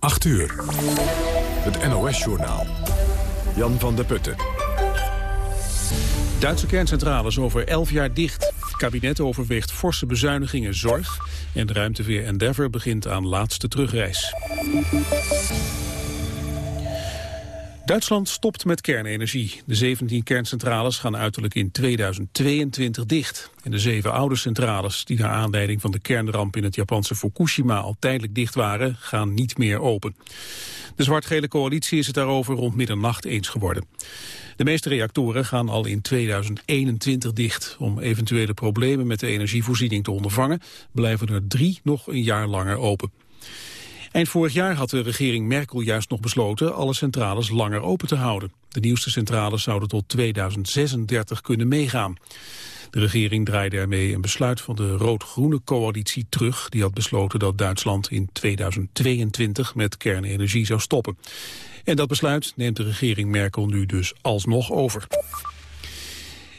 8 uur. Het NOS-journaal. Jan van der Putten. Duitse kerncentrales over 11 jaar dicht. Kabinet overweegt forse bezuinigingen zorg. En ruimteveer Endeavour begint aan laatste terugreis. Duitsland stopt met kernenergie. De 17 kerncentrales gaan uiterlijk in 2022 dicht. En de zeven oude centrales die naar aanleiding van de kernramp in het Japanse Fukushima al tijdelijk dicht waren, gaan niet meer open. De zwart-gele coalitie is het daarover rond middernacht eens geworden. De meeste reactoren gaan al in 2021 dicht. Om eventuele problemen met de energievoorziening te ondervangen, blijven er drie nog een jaar langer open. Eind vorig jaar had de regering Merkel juist nog besloten alle centrales langer open te houden. De nieuwste centrales zouden tot 2036 kunnen meegaan. De regering draaide ermee een besluit van de rood-groene coalitie terug. Die had besloten dat Duitsland in 2022 met kernenergie zou stoppen. En dat besluit neemt de regering Merkel nu dus alsnog over.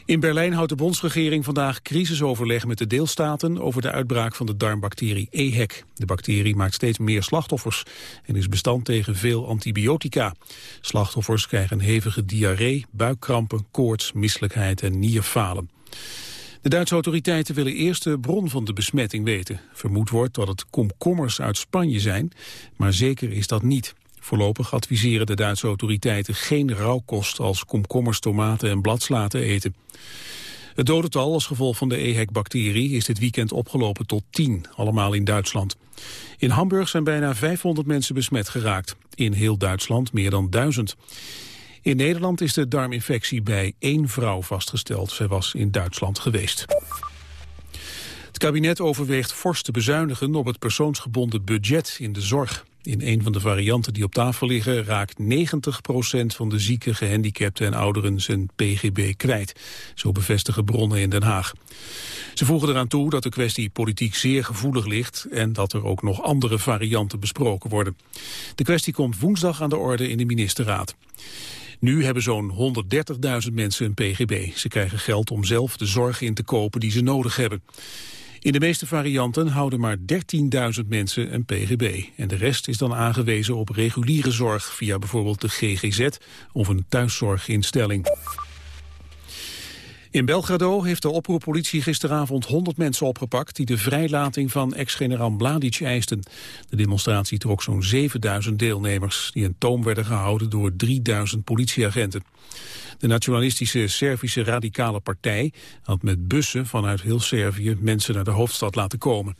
In Berlijn houdt de bondsregering vandaag crisisoverleg met de deelstaten over de uitbraak van de darmbacterie EHEC. De bacterie maakt steeds meer slachtoffers en is bestand tegen veel antibiotica. Slachtoffers krijgen hevige diarree, buikkrampen, koorts, misselijkheid en nierfalen. De Duitse autoriteiten willen eerst de bron van de besmetting weten. Vermoed wordt dat het komkommers uit Spanje zijn, maar zeker is dat niet. Voorlopig adviseren de Duitse autoriteiten geen rauwkost als komkommers, tomaten en bladsla te eten. Het dodental als gevolg van de EHEC-bacterie is dit weekend opgelopen tot 10, allemaal in Duitsland. In Hamburg zijn bijna 500 mensen besmet geraakt. In heel Duitsland meer dan 1000. In Nederland is de darminfectie bij één vrouw vastgesteld. Zij was in Duitsland geweest. Het kabinet overweegt fors te bezuinigen op het persoonsgebonden budget in de zorg. In een van de varianten die op tafel liggen raakt 90% van de zieke, gehandicapten en ouderen zijn PGB kwijt. Zo bevestigen bronnen in Den Haag. Ze voegen eraan toe dat de kwestie politiek zeer gevoelig ligt en dat er ook nog andere varianten besproken worden. De kwestie komt woensdag aan de orde in de ministerraad. Nu hebben zo'n 130.000 mensen een PGB. Ze krijgen geld om zelf de zorg in te kopen die ze nodig hebben. In de meeste varianten houden maar 13.000 mensen een PGB. En de rest is dan aangewezen op reguliere zorg via bijvoorbeeld de GGZ of een thuiszorginstelling. In Belgrado heeft de oproerpolitie gisteravond 100 mensen opgepakt... die de vrijlating van ex-generaal Mladic eisten. De demonstratie trok zo'n 7000 deelnemers... die een toom werden gehouden door 3000 politieagenten. De nationalistische Servische radicale partij had met bussen vanuit heel Servië mensen naar de hoofdstad laten komen.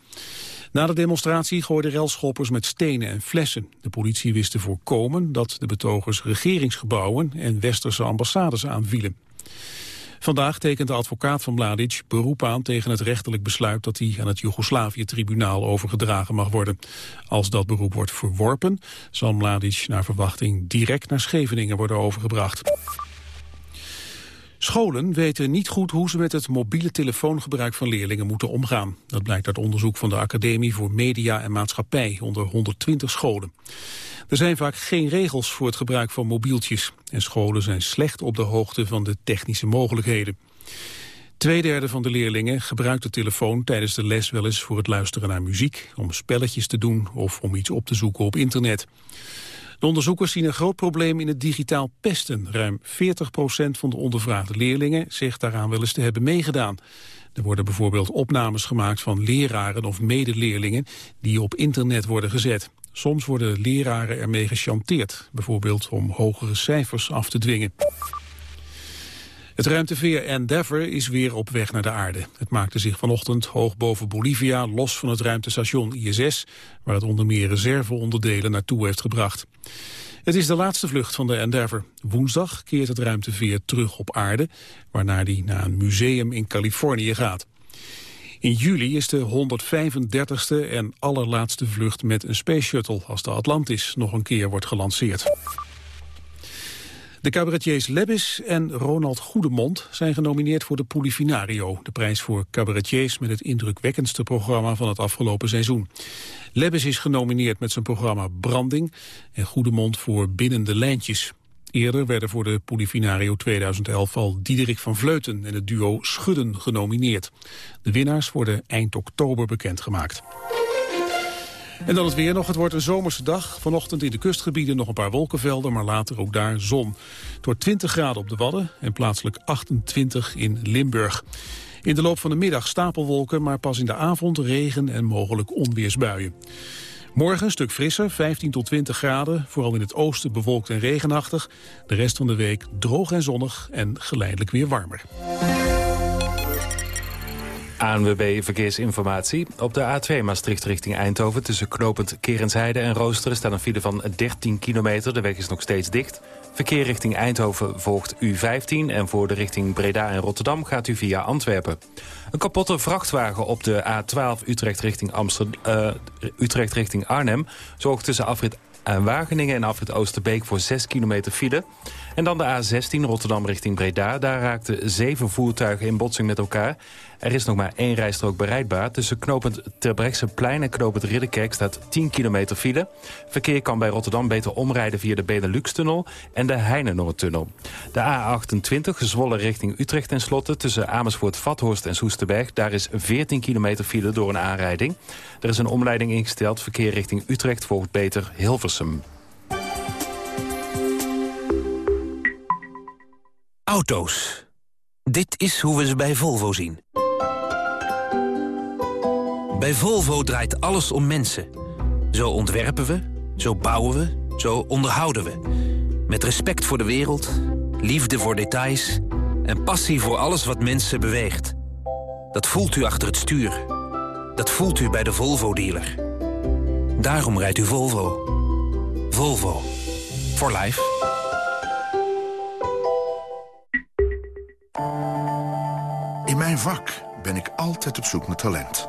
Na de demonstratie gooiden relschoppers met stenen en flessen. De politie wist te voorkomen dat de betogers regeringsgebouwen en westerse ambassades aanvielen. Vandaag tekent de advocaat van Mladic beroep aan tegen het rechterlijk besluit dat hij aan het Joegoslavië-tribunaal overgedragen mag worden. Als dat beroep wordt verworpen, zal Mladic naar verwachting direct naar Scheveningen worden overgebracht. Scholen weten niet goed hoe ze met het mobiele telefoongebruik van leerlingen moeten omgaan. Dat blijkt uit onderzoek van de Academie voor Media en Maatschappij onder 120 scholen. Er zijn vaak geen regels voor het gebruik van mobieltjes. En scholen zijn slecht op de hoogte van de technische mogelijkheden. Tweederde van de leerlingen gebruikt de telefoon tijdens de les wel eens voor het luisteren naar muziek, om spelletjes te doen of om iets op te zoeken op internet. De onderzoekers zien een groot probleem in het digitaal pesten. Ruim 40% van de ondervraagde leerlingen zegt daaraan wel eens te hebben meegedaan. Er worden bijvoorbeeld opnames gemaakt van leraren of medeleerlingen die op internet worden gezet. Soms worden leraren ermee gechanteerd, bijvoorbeeld om hogere cijfers af te dwingen. Het ruimteveer Endeavour is weer op weg naar de aarde. Het maakte zich vanochtend hoog boven Bolivia los van het ruimtestation ISS... waar het onder meer reserveonderdelen naartoe heeft gebracht. Het is de laatste vlucht van de Endeavour. Woensdag keert het ruimteveer terug op aarde... waarna die naar een museum in Californië gaat. In juli is de 135ste en allerlaatste vlucht met een Space Shuttle... als de Atlantis nog een keer wordt gelanceerd. De cabaretiers Lebbis en Ronald Goedemond zijn genomineerd voor de Polifinario, de prijs voor cabaretiers met het indrukwekkendste programma van het afgelopen seizoen. Lebbis is genomineerd met zijn programma Branding en Goedemond voor Binnen de Lijntjes. Eerder werden voor de Polifinario 2011 al Diederik van Vleuten en het duo Schudden genomineerd. De winnaars worden eind oktober bekendgemaakt. En dan het weer nog. Het wordt een zomerse dag. Vanochtend in de kustgebieden nog een paar wolkenvelden, maar later ook daar zon. Door 20 graden op de Wadden en plaatselijk 28 in Limburg. In de loop van de middag stapelwolken, maar pas in de avond regen en mogelijk onweersbuien. Morgen een stuk frisser, 15 tot 20 graden. Vooral in het oosten bewolkt en regenachtig. De rest van de week droog en zonnig en geleidelijk weer warmer. ANWB Verkeersinformatie. Op de A2 Maastricht richting Eindhoven... tussen knopend Kerensheide en Roosteren... staat een file van 13 kilometer. De weg is nog steeds dicht. Verkeer richting Eindhoven volgt U15... en voor de richting Breda en Rotterdam gaat u via Antwerpen. Een kapotte vrachtwagen op de A12 Utrecht richting, Amsterdam, uh, Utrecht richting Arnhem... zorgt tussen afrit en Wageningen en afrit Oosterbeek voor 6 kilometer file. En dan de A16 Rotterdam richting Breda. Daar raakten zeven voertuigen in botsing met elkaar. Er is nog maar één rijstrook bereikbaar. Tussen knopend Terbrechtseplein en knopend Ridderkerk staat 10 kilometer file. Verkeer kan bij Rotterdam beter omrijden via de Benelux-tunnel en de Heinenoordtunnel. De A28 Zwolle richting Utrecht ten slotte tussen Amersfoort-Vathorst en Soesterberg. Daar is 14 kilometer file door een aanrijding. Er is een omleiding ingesteld. Verkeer richting Utrecht volgt beter Hilversum. Auto's. Dit is hoe we ze bij Volvo zien. Bij Volvo draait alles om mensen. Zo ontwerpen we, zo bouwen we, zo onderhouden we. Met respect voor de wereld, liefde voor details... en passie voor alles wat mensen beweegt. Dat voelt u achter het stuur. Dat voelt u bij de Volvo-dealer. Daarom rijdt u Volvo. Volvo. For life. In mijn vak ben ik altijd op zoek naar talent.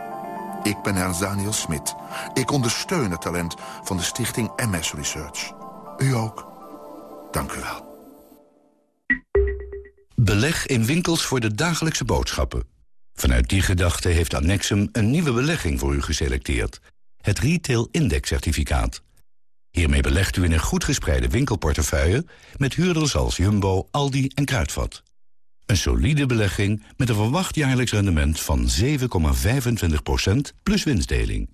Ik ben Ernst Daniel Smit. Ik ondersteun het talent van de stichting MS Research. U ook. Dank u wel. Beleg in winkels voor de dagelijkse boodschappen. Vanuit die gedachte heeft Annexum een nieuwe belegging voor u geselecteerd. Het Retail Index Certificaat. Hiermee belegt u in een goed gespreide winkelportefeuille... met huurders als Jumbo, Aldi en Kruidvat. Een solide belegging met een verwacht jaarlijks rendement van 7,25% plus winstdeling.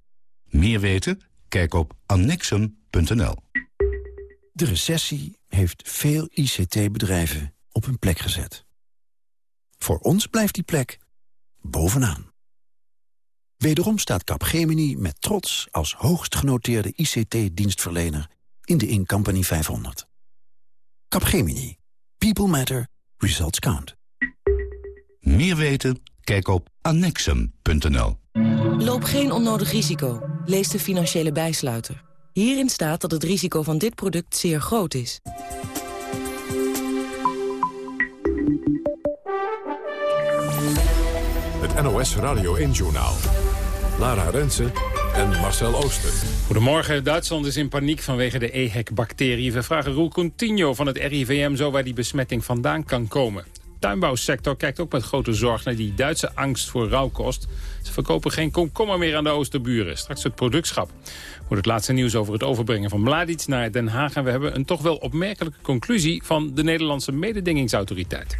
Meer weten? Kijk op annexum.nl. De recessie heeft veel ICT-bedrijven op hun plek gezet. Voor ons blijft die plek bovenaan. Wederom staat Capgemini met trots als hoogst genoteerde ICT-dienstverlener in de Incompany 500. Capgemini. People matter. Results count. Meer weten? Kijk op annexum.nl. Loop geen onnodig risico. Lees de financiële bijsluiter. Hierin staat dat het risico van dit product zeer groot is. Het NOS Radio 1-journaal. Lara Rensen en Marcel Ooster. Goedemorgen. Duitsland is in paniek vanwege de EHEC-bacterie. We vragen Roel Coutinho van het RIVM zo waar die besmetting vandaan kan komen tuinbouwsector kijkt ook met grote zorg naar die Duitse angst voor rauwkost. Ze verkopen geen komkommer meer aan de Oosterburen. Straks het productschap. Voor het laatste nieuws over het overbrengen van Mladic naar Den Haag. En we hebben een toch wel opmerkelijke conclusie van de Nederlandse mededingingsautoriteit.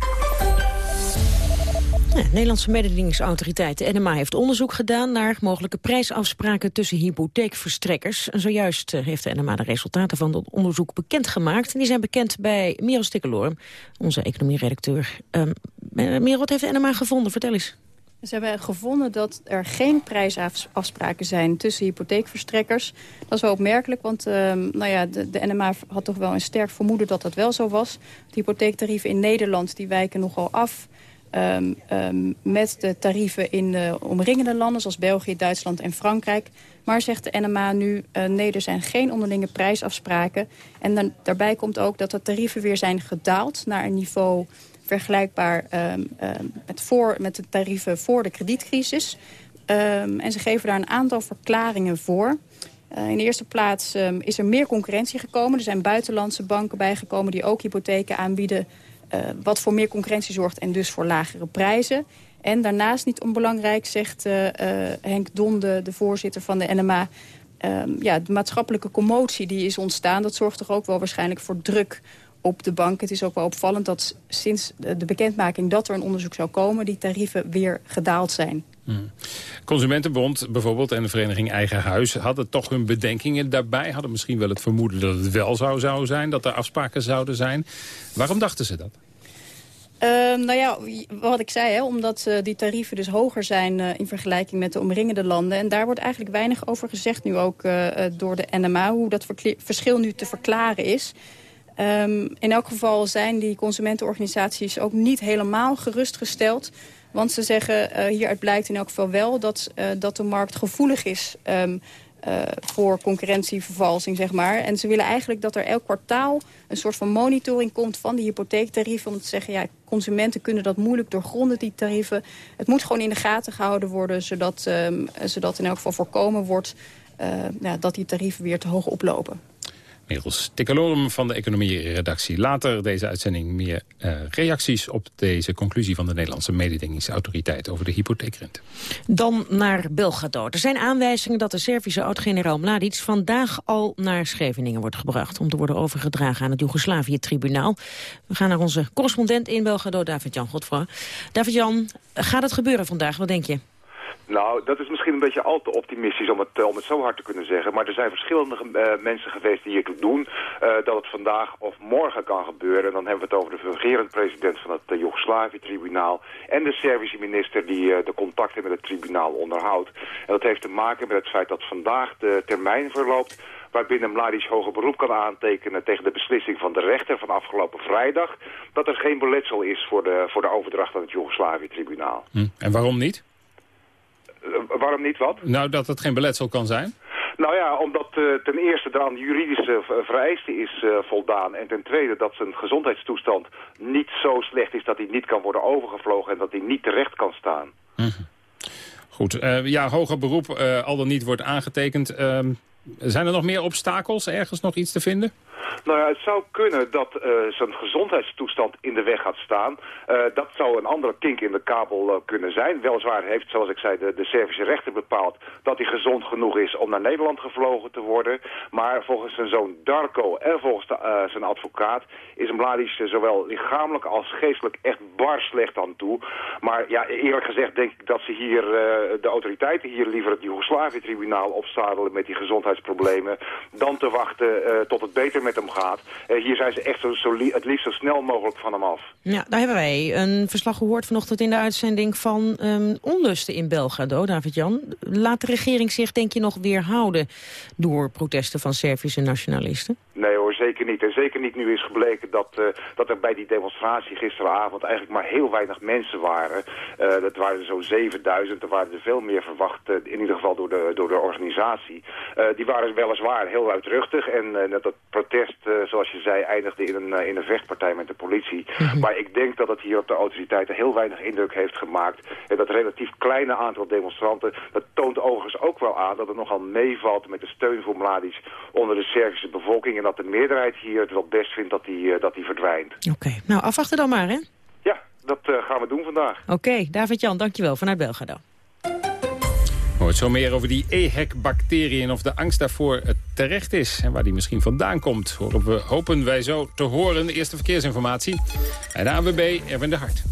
De Nederlandse mededingingsautoriteit, de NMA, heeft onderzoek gedaan naar mogelijke prijsafspraken tussen hypotheekverstrekkers. En zojuist eh, heeft de NMA de resultaten van dat onderzoek bekendgemaakt. En die zijn bekend bij Merel Stikkeloorm, onze economieredacteur. Um, Merel, wat heeft de NMA gevonden? Vertel eens. Ze hebben gevonden dat er geen prijsafspraken zijn tussen hypotheekverstrekkers. Dat is wel opmerkelijk, want uh, nou ja, de, de, NMA had toch wel een sterk vermoeden dat dat wel zo was. De hypotheektarieven in Nederland die wijken nogal af Um, um, met de tarieven in de omringende landen... zoals België, Duitsland en Frankrijk. Maar zegt de NMA nu, uh, nee, er zijn geen onderlinge prijsafspraken. En dan, daarbij komt ook dat de tarieven weer zijn gedaald... naar een niveau vergelijkbaar um, met, voor, met de tarieven voor de kredietcrisis. en ze geven daar een aantal verklaringen voor... in de eerste plaats ehm, is er meer concurrentie gekomen. Er zijn buitenlandse banken bijgekomen die ook hypotheken aanbieden... wat voor meer concurrentie zorgt en dus voor lagere prijzen. En daarnaast niet onbelangrijk, zegt Henk Donde, de voorzitter van de NMA... Ehm, ja, de maatschappelijke commotie die is ontstaan... dat zorgt toch ook wel waarschijnlijk voor druk op de bank. Het is ook wel opvallend dat sinds de bekendmaking dat er een onderzoek zou komen... die tarieven weer gedaald zijn. Hmm. Consumentenbond bijvoorbeeld en de vereniging Eigen Huis... hadden toch hun bedenkingen daarbij. Hadden misschien wel het vermoeden dat het wel zou, zou zijn. Dat er afspraken zouden zijn. Waarom dachten ze dat? Uh, nou ja, wat ik zei, hè, omdat uh, die tarieven dus hoger zijn uh, in vergelijking met de omringende landen. En daar wordt eigenlijk weinig over gezegd nu ook uh, door de NMA, hoe dat verschil nu te verklaren is. Um, in elk geval zijn die consumentenorganisaties ook niet helemaal gerustgesteld. Want ze zeggen, hieruit blijkt in elk geval wel dat, dat de markt gevoelig is... Um, uh, voor concurrentievervalsing, zeg maar. En ze willen eigenlijk dat er elk kwartaal een soort van monitoring komt van die hypotheektarieven. Om te zeggen, ja, consumenten kunnen dat moeilijk doorgronden, die tarieven. Het moet gewoon in de gaten gehouden worden, zodat, um, zodat in elk geval voorkomen wordt uh, ja, dat die tarieven weer te hoog oplopen. Merels Tikkelorum van de economie-redactie. Later deze uitzending meer uh, reacties op deze conclusie van de Nederlandse mededingingsautoriteit over de hypotheekrente. Dan naar Belgrado. Er zijn aanwijzingen dat de Servische oud-generaal Mladic vandaag al naar Scheveningen wordt gebracht om te worden overgedragen aan het Joegoslavië-tribunaal. We gaan naar onze correspondent in Belgrado, David-Jan Godfra. David-Jan, gaat het gebeuren vandaag? Wat denk je? Nou, dat is misschien een beetje al te optimistisch om het, eh, om het zo hard te kunnen zeggen. Maar er zijn verschillende uh, mensen geweest die het doen uh, dat het vandaag of morgen kan gebeuren. En dan hebben we het over de fungerend president van het uh, Joegoslavië-tribunaal... en de Servische minister die de contacten met het tribunaal onderhoudt. En dat heeft te maken met het feit dat vandaag de termijn verloopt waarbinnen Mladic hoger beroep kan aantekenen tegen de beslissing van de rechter van afgelopen vrijdag, dat er geen beletsel is voor de, voor de overdracht aan het Joegoslavië-tribunaal. Hm. En waarom niet? Eh, waarom niet wat? Nou, dat het geen beletsel kan zijn? Nou ja, omdat uh, ten eerste er aan de juridische vereisten is uh, voldaan. En ten tweede dat zijn gezondheidstoestand niet zo slecht is dat hij niet kan worden overgevlogen en dat hij niet terecht kan staan. Mm Goed, uh, ja, hoger beroep al dan niet wordt aangetekend. Zijn er nog meer obstakels, ergens nog iets te vinden? Nou ja, het zou kunnen dat uh, zijn gezondheidstoestand in de weg gaat staan. Uh, dat zou een andere kink in de kabel uh, kunnen zijn. Weliswaar heeft, zoals ik zei, de, de Servische rechter bepaald dat hij gezond genoeg is om naar Nederland gevlogen te worden. Maar volgens zijn zoon Darko en volgens zijn advocaat is Mladic zowel lichamelijk als geestelijk echt bar slecht aan toe. Maar ja, eerlijk gezegd denk ik dat ze hier, de autoriteiten hier liever het Joegoslavië-tribunaal opzadelen met die gezondheidsproblemen dan te wachten tot het beter met hem gaat. Uh, hier zijn ze echt zo, zo het liefst zo snel mogelijk van hem af. Ja, daar hebben wij een verslag gehoord vanochtend in de uitzending van um, onlusten in Belgrado, David-Jan. Laat de regering zich, denk je, nog weerhouden door protesten van Servische nationalisten? Nee zeker niet. En zeker niet nu is gebleken dat, uh, dat er bij die demonstratie gisteravond eigenlijk maar heel weinig mensen waren. Uh, dat waren er zo'n 7000, er waren er veel meer verwacht, uh, in ieder geval door de, door de organisatie. die waren weliswaar heel uitruchtig en dat protest, zoals je zei, eindigde in een, in een vechtpartij met de politie. Mhm. Maar ik denk dat het hier op de autoriteiten heel weinig indruk heeft gemaakt. En dat relatief kleine aantal demonstranten, dat toont overigens ook wel aan dat het nogal meevalt met de steun voor Mladic onder de Servische bevolking dat de meerderheid hier het wel best vindt dat die, uh, dat die verdwijnt. Oké, nou afwachten dan maar hè? Ja, dat uh, gaan we doen vandaag. Oké, David-Jan, dankjewel vanuit Belgrado. Hoort zo meer over die EHEC-bacterie en of de angst daarvoor terecht is. En waar die misschien vandaan komt, hopen, we, hopen wij zo te horen. De eerste verkeersinformatie bij de AWB, Erwin de Hart.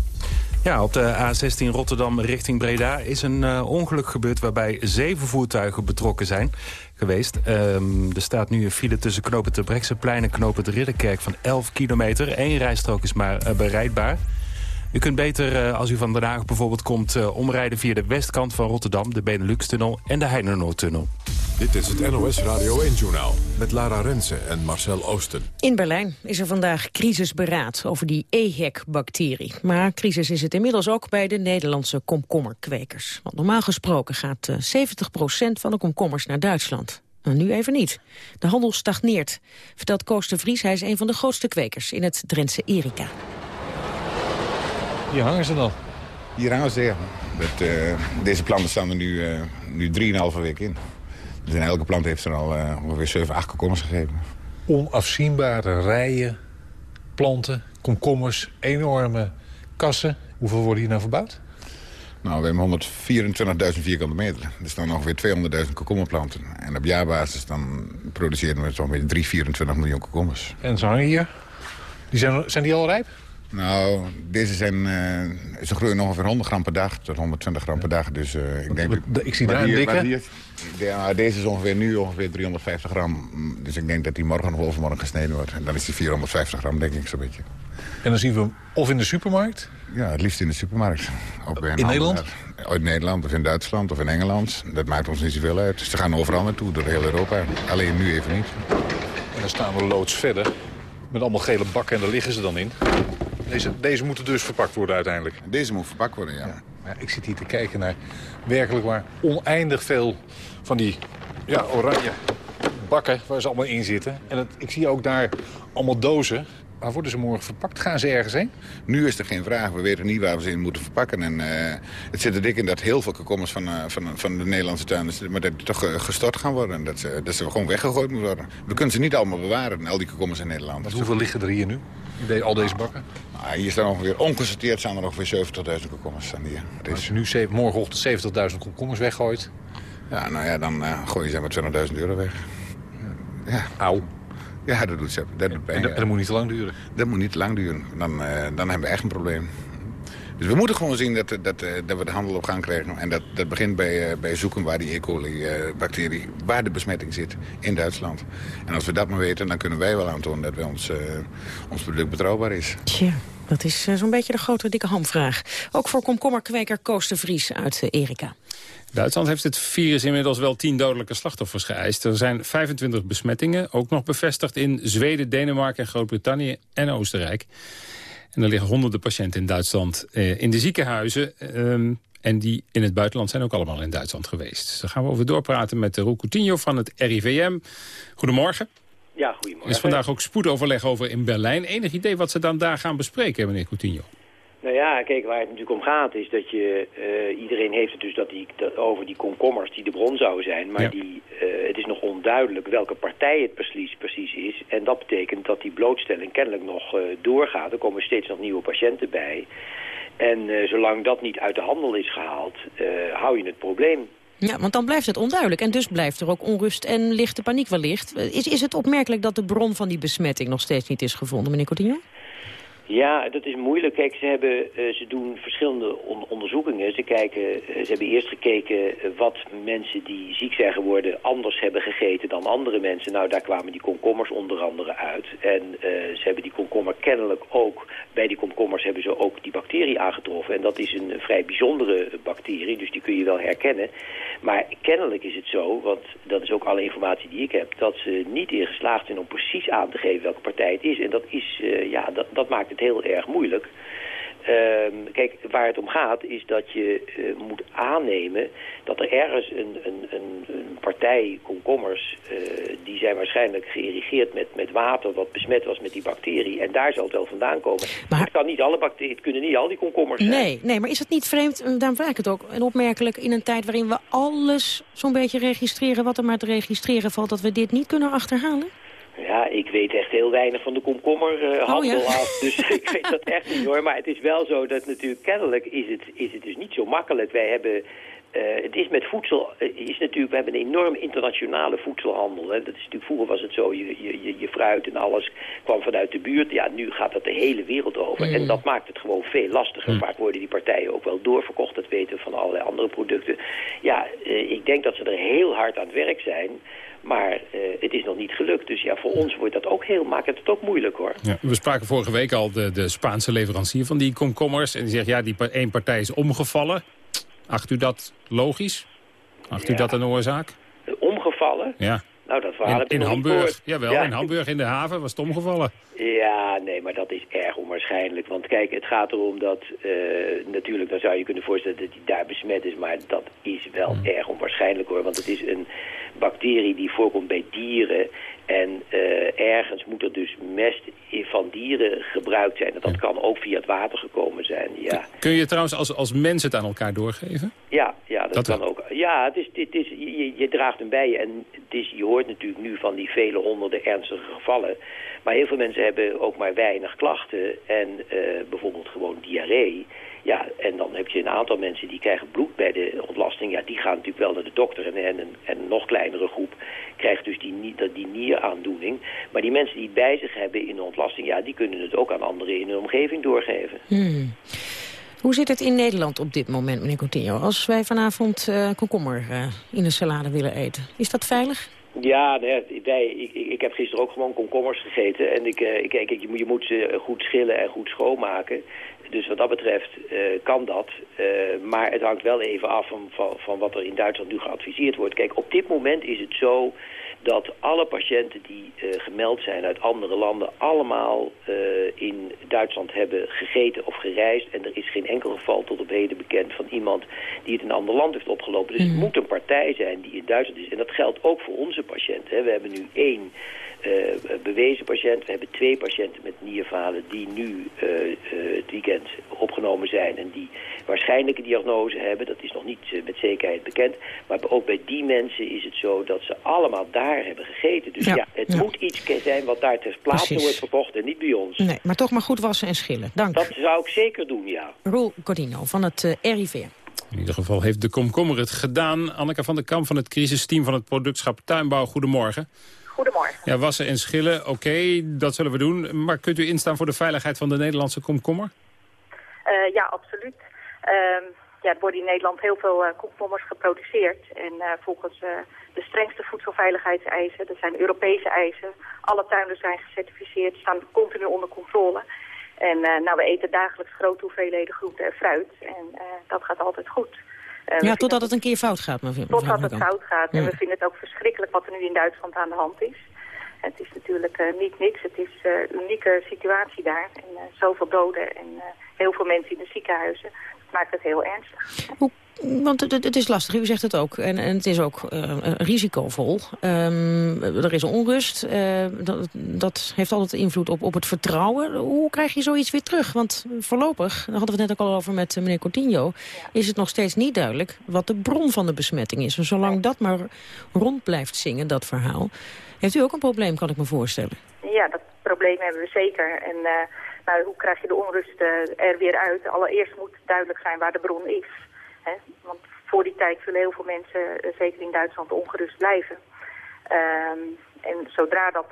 Ja, op de A16 Rotterdam richting Breda is een uh, ongeluk gebeurd... waarbij zeven voertuigen betrokken zijn geweest. Um, er staat nu een file tussen knopen de Brekseplein en knopen de Ridderkerk van 11 kilometer. Eén rijstrook is maar uh, bereidbaar. U kunt beter, uh, als u van Den Haag bijvoorbeeld komt... Uh, omrijden via de westkant van Rotterdam, de Benelux-tunnel en de Heinenoordtunnel. Dit is het NOS Radio 1-journaal met Lara Rensen en Marcel Oosten. In Berlijn is er vandaag crisisberaad over die EHEC-bacterie. Maar crisis is het inmiddels ook bij de Nederlandse komkommerkwekers. Want normaal gesproken gaat 70% eh, van de komkommers naar Duitsland. Maar nu even niet. De handel stagneert, vertelt Koos de Vries. Hij is een van de grootste kwekers in het Drentse Erika. Hier hangen ze nog. Hier hangen ze, ja. Uh, deze planten staan er nu, uh, nu 3,5 week in. Dus in elke plant heeft er al uh, ongeveer 7, 8 komkommers gegeven. Onafzienbare rijen, planten, komkommers, enorme kassen. Hoeveel worden hier nou verbouwd? Nou, we hebben 124.000 vierkante meter. Er staan ongeveer 200.000 komkommerplanten. En op jaarbasis dan produceren we zo'n 3, 24 miljoen komkommers. En ze hangen hier? Die zijn, zijn die al rijp? Nou, deze zijn, uh, ze groeien ongeveer 100 gram per dag tot 120 gram per dag. Dus uh, ik denk... ik zie daar een dikke. Hier, ja, deze is ongeveer nu ongeveer 350 gram. Dus ik denk dat die morgen of overmorgen gesneden wordt. En dan is die 450 gram, denk ik, zo'n beetje. En dan zien we hem of in de supermarkt? Ja, het liefst in de supermarkt. Ook bij in Nederland? Uit Nederland of in Duitsland of in Engeland. Dat maakt ons niet zoveel uit. Ze gaan overal naartoe, door heel Europa. Alleen nu even niet. En dan staan we loods verder. Met allemaal gele bakken en daar liggen ze dan in. Deze, deze moeten dus verpakt worden uiteindelijk? Deze moet verpakt worden, ja. ja. ik zit hier te kijken naar werkelijk waar oneindig veel van die ja, oranje bakken waar ze allemaal in zitten. En het, ik zie ook daar allemaal dozen. Waar worden ze morgen verpakt? Gaan ze ergens heen? Nu is er geen vraag. We weten niet waar we ze in moeten verpakken. En uh, het zit er dik in dat heel veel komkommers van, uh, van, van de Nederlandse tuinen... maar dat die toch uh, gestort gaan worden. En dat ze, dat ze gewoon weggegooid moeten worden. We kunnen ze niet allemaal bewaren, al die komkommers in Nederland. Hoeveel liggen er hier nu? De, al deze bakken? Nou, hier staan ongeveer, ongesorteerd staan er ongeveer 70.000 komkommers. Hier. Als je nu morgenochtend 70.000 komkommers weggooit... Ja, nou ja, dan gooi je ze maar 200.000 euro weg. Ja. Auw. Ja, dat doet ze. Dat doet pijn, en, dat, moet niet te lang duren? Dat moet niet te lang duren. Dan, uh, dan hebben we echt een probleem. Dus we moeten gewoon zien dat, dat, eh, dat we de handel op gang krijgen. En dat, dat begint bij, bij zoeken waar die E. coli-bacterie, waar de besmetting zit in Duitsland. En als we dat maar weten, dan kunnen wij wel aantonen dat bij ons, ons product betrouwbaar is. Tja. Dat is zo'n beetje de grote dikke hamvraag. Ook voor komkommerkweker Koos de Vries uit Erika. Duitsland heeft het virus inmiddels wel 10 dodelijke slachtoffers geëist. Er zijn 25 besmettingen, ook nog bevestigd in Zweden, Denemarken, Groot-Brittannië en Oostenrijk. En er liggen honderden patiënten in Duitsland eh, in de ziekenhuizen. Ehm, en die in het buitenland zijn ook allemaal in Duitsland geweest. Dus daar gaan we over doorpraten met Roel Coutinho van het RIVM. Goedemorgen. Ja, goedemorgen. Er is vandaag ook spoedoverleg over in Berlijn. Enig idee wat ze dan daar gaan bespreken, meneer Coutinho? Nou ja, kijk, waar het natuurlijk om gaat is dat je... Uh, iedereen heeft het dus dat die, dat over die komkommers die de bron zouden zijn. Maar die, uh, het is nog onduidelijk welke partij het precies, precies is. En dat betekent dat die blootstelling kennelijk nog uh, doorgaat. Er komen steeds nog nieuwe patiënten bij. En zolang dat niet uit de handel is gehaald, hou je het probleem. Ja, want dan blijft het onduidelijk. En dus blijft er ook onrust en lichte paniek wellicht. Is, is het opmerkelijk dat de bron van die besmetting nog steeds niet is gevonden, meneer Coutinho? Ja, dat is moeilijk. Kijk, ze, hebben, uh, ze doen verschillende on onderzoekingen. Ze, kijken, uh, ze hebben eerst gekeken uh, wat mensen die ziek zijn geworden anders hebben gegeten dan andere mensen. Nou, daar kwamen die komkommers onder andere uit. En ze hebben die komkommer kennelijk ook, bij die komkommers hebben ze ook die bacterie aangetroffen. En dat is een vrij bijzondere bacterie, dus die kun je wel herkennen. Maar kennelijk is het zo, want dat is ook alle informatie die ik heb, dat ze niet in geslaagd zijn om precies aan te geven welke partij het is. En dat is, ja, dat, dat maakt het heel erg moeilijk. Um, kijk, waar het om gaat is dat je uh, moet aannemen dat er ergens een, een, een, een partij komkommers, uh, die zijn waarschijnlijk geïrrigeerd met, met water wat besmet was met die bacterie. En daar zal het wel vandaan komen. Maar... Het, kan niet alle bacteriën, het kunnen niet al die komkommers zijn. Nee, nee, maar is het niet vreemd, eh, daarom vraag ik het ook, en opmerkelijk in een tijd waarin we alles zo'n beetje registreren wat er maar te registreren valt, dat we dit niet kunnen achterhalen? Ja, ik weet echt heel weinig van de komkommerhandel uh, oh, af, dus ik weet dat echt niet hoor. Maar het is wel zo dat natuurlijk kennelijk is het, is het dus niet zo makkelijk. Wij hebben... Uh, het is met voedsel, uh, is natuurlijk, we hebben een enorm internationale voedselhandel. Hè. Dat is natuurlijk, vroeger was het zo, je, je, je fruit en alles kwam vanuit de buurt. Ja, nu gaat dat de hele wereld over. Mm. En dat maakt het gewoon veel lastiger. Mm. Vaak worden die partijen ook wel doorverkocht, dat weten we van allerlei andere producten. Ja, uh, ik denk dat ze er heel hard aan het werk zijn. Maar uh, het is nog niet gelukt. Dus ja, voor ons wordt dat ook heel, maakt het ook moeilijk hoor. Ja, we spraken vorige week al de, de Spaanse leverancier van die komkommers. En die zegt, ja, die één partij is omgevallen. Acht u dat logisch? Acht ja. u dat een oorzaak? Omgevallen? Ja. Nou, dat verhaal in, in Hamburg. Jawel, ja. in Hamburg in de haven was het omgevallen. Ja, nee, maar dat is erg onwaarschijnlijk. Want kijk, het gaat erom dat... Uh, natuurlijk, dan zou je kunnen voorstellen dat hij daar besmet is. Maar dat is wel hmm. erg onwaarschijnlijk hoor. Want het is een bacterie die voorkomt bij dieren. En uh, ergens moet er dus mest van dieren gebruikt zijn. En dat kan ook via het water gekomen zijn, ja. Kun je trouwens als, als mens het aan elkaar doorgeven? Ja, ja dat, dat kan ook. Ja het is, het is, je, je draagt hem bij. En het is, je hoort natuurlijk nu van die vele honderden ernstige gevallen. Maar heel veel mensen hebben ook maar weinig klachten. En uh, bijvoorbeeld gewoon diarree. Ja, en dan heb je een aantal mensen die krijgen bloed bij de ontlasting. Ja, die gaan natuurlijk wel naar de dokter. En, en, en een nog kleinere groep krijgt dus die, die nieraandoening. Maar die mensen die het bij zich hebben in de ontlasting... ja, die kunnen het ook aan anderen in hun omgeving doorgeven. Hmm. Hoe zit het in Nederland op dit moment, meneer Coutinho? Als wij vanavond uh, komkommer uh, in een salade willen eten, is dat veilig? Ja, nee, ik, ik, heb gisteren ook gewoon komkommers gegeten. En ik, uh, ik, ik, je, moet ze goed schillen en goed schoonmaken. Dus wat dat betreft uh, kan dat. Uh, maar het hangt wel even af van, van, van, wat er in Duitsland nu geadviseerd wordt. Kijk, op dit moment is het zo dat alle patiënten die uh, gemeld zijn uit andere landen... allemaal in Duitsland hebben gegeten of gereisd. En er is geen enkel geval tot op heden bekend van iemand die het in een ander land heeft opgelopen. Dus het Mhm. moet een partij zijn die in Duitsland is. En dat geldt ook voor onze patiënten. Hè. We hebben nu één bewezen patiënt. We hebben twee patiënten met nierfalen die nu uh, uh, het weekend opgenomen zijn en die waarschijnlijk een diagnose hebben. Dat is nog niet met zekerheid bekend. Maar ook bij die mensen is het zo dat ze allemaal daar hebben gegeten. Dus ja, ja het ja. moet iets zijn wat daar ter plaatse Precies. wordt verkocht en niet bij ons. Nee, maar toch maar goed wassen en schillen. Dank. Dat zou ik zeker doen, ja. Roel Cordino van het uh, RIV. In ieder geval heeft de komkommer het gedaan. Anneke van der Kamp van het crisisteam van het productschap Tuinbouw. Goedemorgen. Goedemorgen. Ja, wassen en schillen, oké, okay, dat zullen we doen. Maar kunt u instaan voor de veiligheid van de Nederlandse komkommer? Uh, ja, absoluut. Uh, ja, er worden in Nederland heel veel uh, komkommers geproduceerd. En uh, volgens de strengste voedselveiligheidseisen, dat zijn Europese eisen. Alle tuinen zijn gecertificeerd, staan continu onder controle. En nou, we eten dagelijks grote hoeveelheden groente en fruit. En dat gaat altijd goed. Ja, totdat het een keer fout gaat. Mevrouw totdat het fout gaat. Ja. En we vinden het ook verschrikkelijk wat er nu in Duitsland aan de hand is. Het is natuurlijk uh, niet niks. Het is uh, een unieke situatie daar. En zoveel doden en heel veel mensen in de ziekenhuizen. Dat maakt het heel ernstig. Hoe, want het, het, is lastig, u zegt het ook. En, en het is ook risicovol. Um, er is onrust. Dat, dat, heeft altijd invloed op, op het vertrouwen. Hoe krijg je zoiets weer terug? Want voorlopig, daar hadden we het net ook al over met meneer Coutinho... is het nog steeds niet duidelijk wat de bron van de besmetting is. En zolang dat maar rond blijft zingen, dat verhaal... heeft u ook een probleem, kan ik me voorstellen. Ja, dat probleem hebben we zeker. En uh, nou, hoe krijg je de onrust er weer uit? Allereerst moet duidelijk zijn waar de bron is. Want voor die tijd zullen heel veel mensen, uh, zeker in Duitsland, ongerust blijven. Um, en zodra, dat,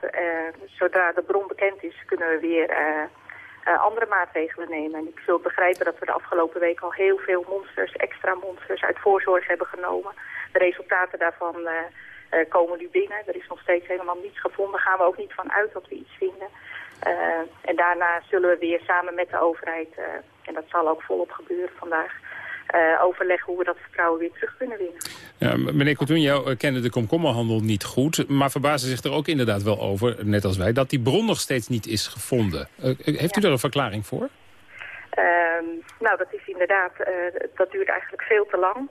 zodra de bron bekend is, kunnen we weer andere maatregelen nemen. En ik zult begrijpen dat we de afgelopen week al heel veel monsters, extra monsters uit voorzorg hebben genomen. De resultaten daarvan komen nu binnen. Er is nog steeds helemaal niets gevonden. Daar gaan we ook niet van uit dat we iets vinden. En daarna zullen we weer samen met de overheid, en dat zal ook volop gebeuren vandaag, overleggen hoe we dat vertrouwen weer terug kunnen winnen. Ja, meneer Coutinho kende de komkommerhandel niet goed, maar verbaasde zich er ook inderdaad wel over, net als wij, dat die bron nog steeds niet is gevonden. heeft u daar een verklaring voor? Ehm, nou, dat is inderdaad, dat duurt eigenlijk veel te lang.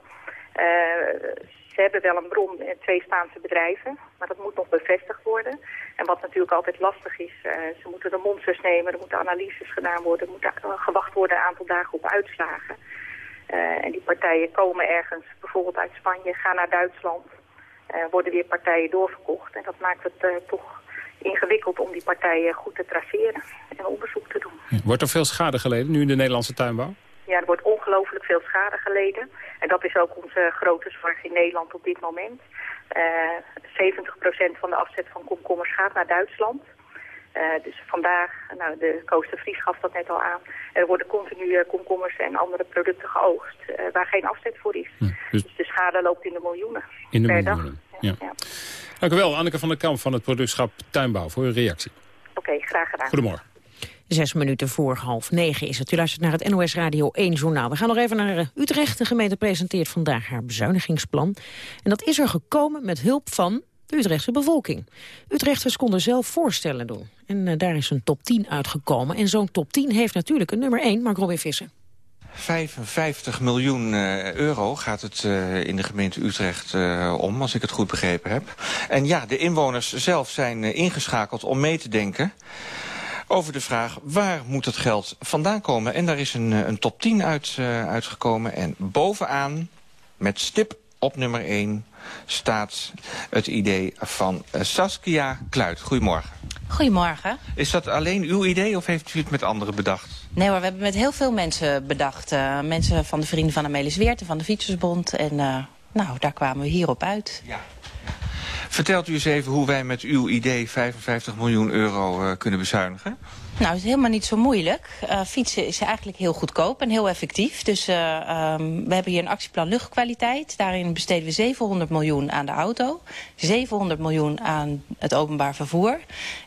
Ze hebben wel een bron in twee Spaanse bedrijven, maar dat moet nog bevestigd worden. En wat natuurlijk altijd lastig is, uh, ze moeten de monsters nemen, er moeten analyses gedaan worden, er moet gewacht worden een aantal dagen op uitslagen. Uh, en die partijen komen ergens, bijvoorbeeld uit Spanje, gaan naar Duitsland, uh, worden weer partijen doorverkocht. En dat maakt het toch ingewikkeld om die partijen goed te traceren en onderzoek te doen. Wordt er veel schade geleden nu in de Nederlandse tuinbouw? Ja, er wordt ongelooflijk veel schade geleden. En dat is ook onze grote zorg in Nederland op dit moment. Uh, 70% van de afzet van komkommers gaat naar Duitsland. Uh, dus vandaag, nou, de Kostervries gaf dat net al aan. Er worden continu komkommers en andere producten geoogst uh, waar geen afzet voor is. Ja, dus... dus... de schade loopt in de miljoenen in de per miljoenen. dag. Ja. Ja. Dank u wel, Anneke van der Kamp van het productschap Tuinbouw, voor uw reactie. Oké, okay, graag gedaan. Goedemorgen. Zes minuten voor half negen is het. U luistert naar het NOS Radio 1 journaal. We gaan nog even naar Utrecht. De gemeente presenteert vandaag haar bezuinigingsplan. En dat is er gekomen met hulp van de Utrechtse bevolking. Utrechters konden zelf voorstellen doen. En uh, daar is een top 10 uitgekomen. En zo'n top 10 heeft natuurlijk een nummer 1, Mark Robin Visser. 55 miljoen uh, euro gaat het uh, in de gemeente Utrecht om, als ik het goed begrepen heb. En ja, de inwoners zelf zijn ingeschakeld om mee te denken over de vraag waar moet het geld vandaan komen. En daar is een, een top 10 uit, uitgekomen. En bovenaan, met stip op nummer 1 staat het idee van eh, Saskia Kluit. Goedemorgen. Goedemorgen. Is dat alleen uw idee of heeft u het met anderen bedacht? Nee hoor, we hebben met heel veel mensen bedacht. Uh, mensen van de Vrienden van Amelis Weert van de Fietsersbond. En uh, nou, daar kwamen we hierop uit. Ja. Vertelt u eens even hoe wij met uw idee 55 miljoen euro uh, kunnen bezuinigen? Nou, het is helemaal niet zo moeilijk. Uh, fietsen is eigenlijk heel goedkoop en heel effectief. Dus uh, um, we hebben hier een actieplan luchtkwaliteit. Daarin besteden we 700 miljoen aan de auto. 700 miljoen aan het openbaar vervoer.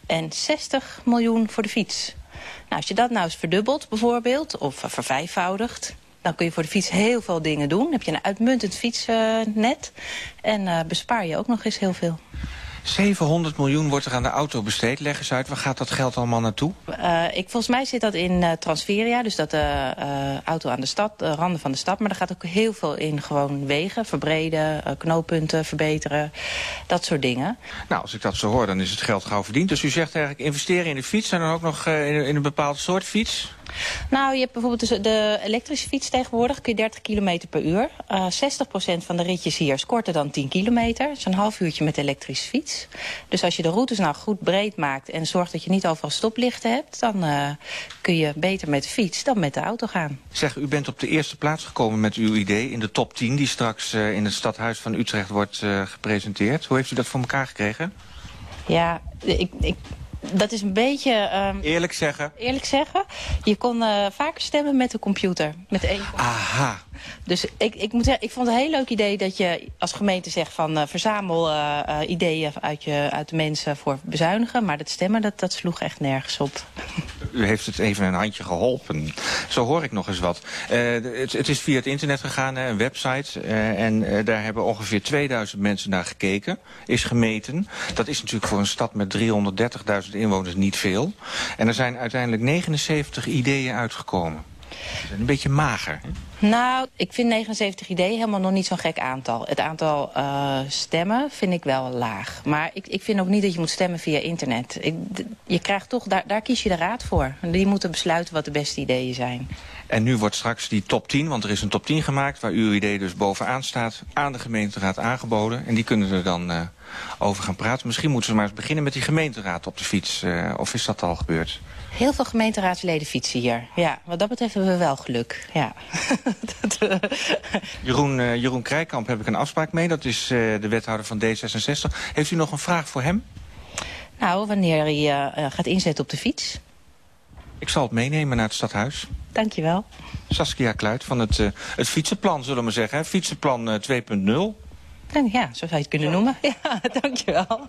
En 60 miljoen voor de fiets. Nou, als je dat nou eens verdubbelt bijvoorbeeld, of vervijfvoudigt... dan kun je voor de fiets heel veel dingen doen. Dan heb je een uitmuntend fietsnet. en uh, bespaar je ook nog eens heel veel. 700 miljoen wordt er aan de auto besteed. Leg eens uit, waar gaat dat geld allemaal naartoe? Uh, ik, volgens mij zit dat in uh, Transferia, dus dat de uh, auto aan de stad, de randen van de stad. Maar er gaat ook heel veel in gewoon wegen, verbreden, knooppunten verbeteren, dat soort dingen. Nou, als ik dat zo hoor, dan is het geld gauw verdiend. Dus u zegt eigenlijk investeren in de fiets en dan ook nog in, in een bepaald soort fiets? Nou, je hebt bijvoorbeeld de, de elektrische fiets tegenwoordig, kun je 30 km per uur. Uh, 60% van de ritjes hier is korter dan 10 kilometer. Dat is een half uurtje met elektrische fiets. Dus als je de routes nou goed breed maakt en zorgt dat je niet overal stoplichten hebt... dan uh, kun je beter met de fiets dan met de auto gaan. Zeg, u bent op de eerste plaats gekomen met uw idee in de top 10... die straks uh, in het stadhuis van Utrecht wordt uh, gepresenteerd. Hoe heeft u dat voor elkaar gekregen? Ja, ik... ik dat is een beetje... Um, eerlijk zeggen? Eerlijk zeggen. Je kon uh, vaker stemmen met de computer. Met één Aha. Dus ik, ik moet zeggen, ik vond het een heel leuk idee dat je als gemeente zegt van uh, verzamel uh, uh, ideeën uit, je, uit de mensen voor bezuinigen. Maar dat stemmen, dat, dat sloeg echt nergens op. U heeft het even een handje geholpen. Zo hoor ik nog eens wat. het, het, is via het internet gegaan, een website. en daar hebben ongeveer 2000 mensen naar gekeken. Is gemeten. Dat is natuurlijk voor een stad met 330.000 inwoners niet veel. En er zijn uiteindelijk 79 ideeën uitgekomen. Een beetje mager. Hè? Nou, ik vind 79 ideeën helemaal nog niet zo'n gek aantal. Het aantal uh, stemmen vind ik wel laag. Maar ik, ik vind ook niet dat je moet stemmen via internet. Ik, je krijgt toch, daar, daar kies je de raad voor. Die moeten besluiten wat de beste ideeën zijn. En nu wordt straks die top 10, want er is een top 10 gemaakt... waar uw idee dus bovenaan staat, aan de gemeenteraad aangeboden. En die kunnen er dan uh, over gaan praten. Misschien moeten ze maar eens beginnen met die gemeenteraad op de fiets. Uh, of is dat al gebeurd? Heel veel gemeenteraadsleden fietsen hier. Ja, wat dat betreft hebben we wel geluk. Ja. dat, uh... Jeroen, uh, Jeroen Krijkamp heb ik een afspraak mee. Dat is uh, de wethouder van D66. Heeft u nog een vraag voor hem? Nou, wanneer hij gaat inzetten op de fiets. Ik zal het meenemen naar het stadhuis. Dankjewel. Saskia Kluit van het, het fietsenplan, zullen we maar zeggen. Hè? Fietsenplan 2.0. Ja, zo zou je het kunnen noemen. Ja, dankjewel.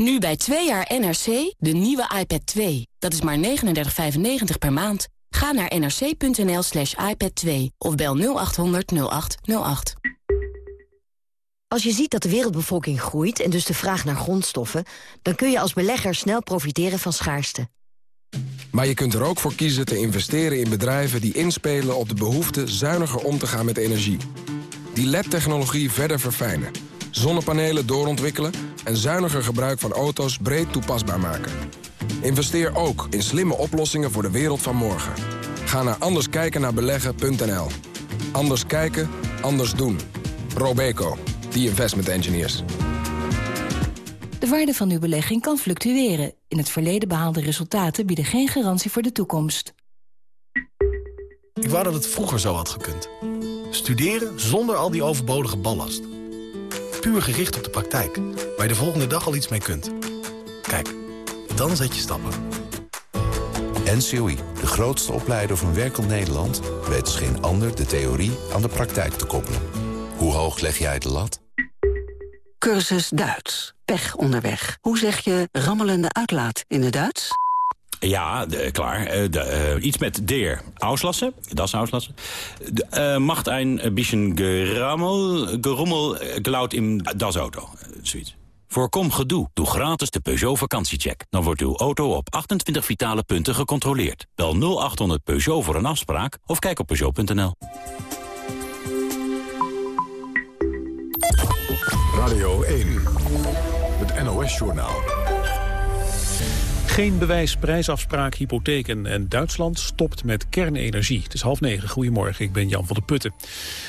Nu bij 2 jaar NRC de nieuwe iPad 2. Dat is maar 39,95 per maand. Ga naar nrc.nl slash iPad 2 of bel 0800 0808. Als je ziet dat de wereldbevolking groeit en dus de vraag naar grondstoffen... dan kun je als belegger snel profiteren van schaarste. Maar je kunt er ook voor kiezen te investeren in bedrijven die inspelen op de behoefte zuiniger om te gaan met energie. Die LED-technologie verder verfijnen zonnepanelen doorontwikkelen... en zuiniger gebruik van auto's breed toepasbaar maken. Investeer ook in slimme oplossingen voor de wereld van morgen. Ga naar anderskijkennaarbeleggen.nl. Anders kijken, anders doen. Robeco, the investment engineers. De waarde van uw belegging kan fluctueren. In het verleden behaalde resultaten bieden geen garantie voor de toekomst. Ik wou dat het vroeger zo had gekund. Studeren zonder al die overbodige ballast puur gericht op de praktijk, waar je de volgende dag al iets mee kunt. Kijk, dan zet je stappen. NCOI, de grootste opleider van werkend Nederland... weet als geen ander de theorie aan de praktijk te koppelen. Hoe hoog leg jij de lat? Cursus Duits. Pech onderweg. Hoe zeg je rammelende uitlaat in het Duits? Ja, de, klaar. Uh, de, uh, iets met der auslassen. Das auslassen. De, uh, macht ein bisschen gerammel, gerommel, geluid in das auto. zoiets. Voorkom gedoe. Doe gratis de Peugeot vakantiecheck. Dan wordt uw auto op 28 vitale punten gecontroleerd. Bel 0800 Peugeot voor een afspraak of kijk op Peugeot.nl. Radio 1. Het NOS-journaal. Geen bewijs, prijsafspraak, hypotheken en Duitsland stopt met kernenergie. Het is half negen. Goedemorgen, ik ben Jan van der Putten.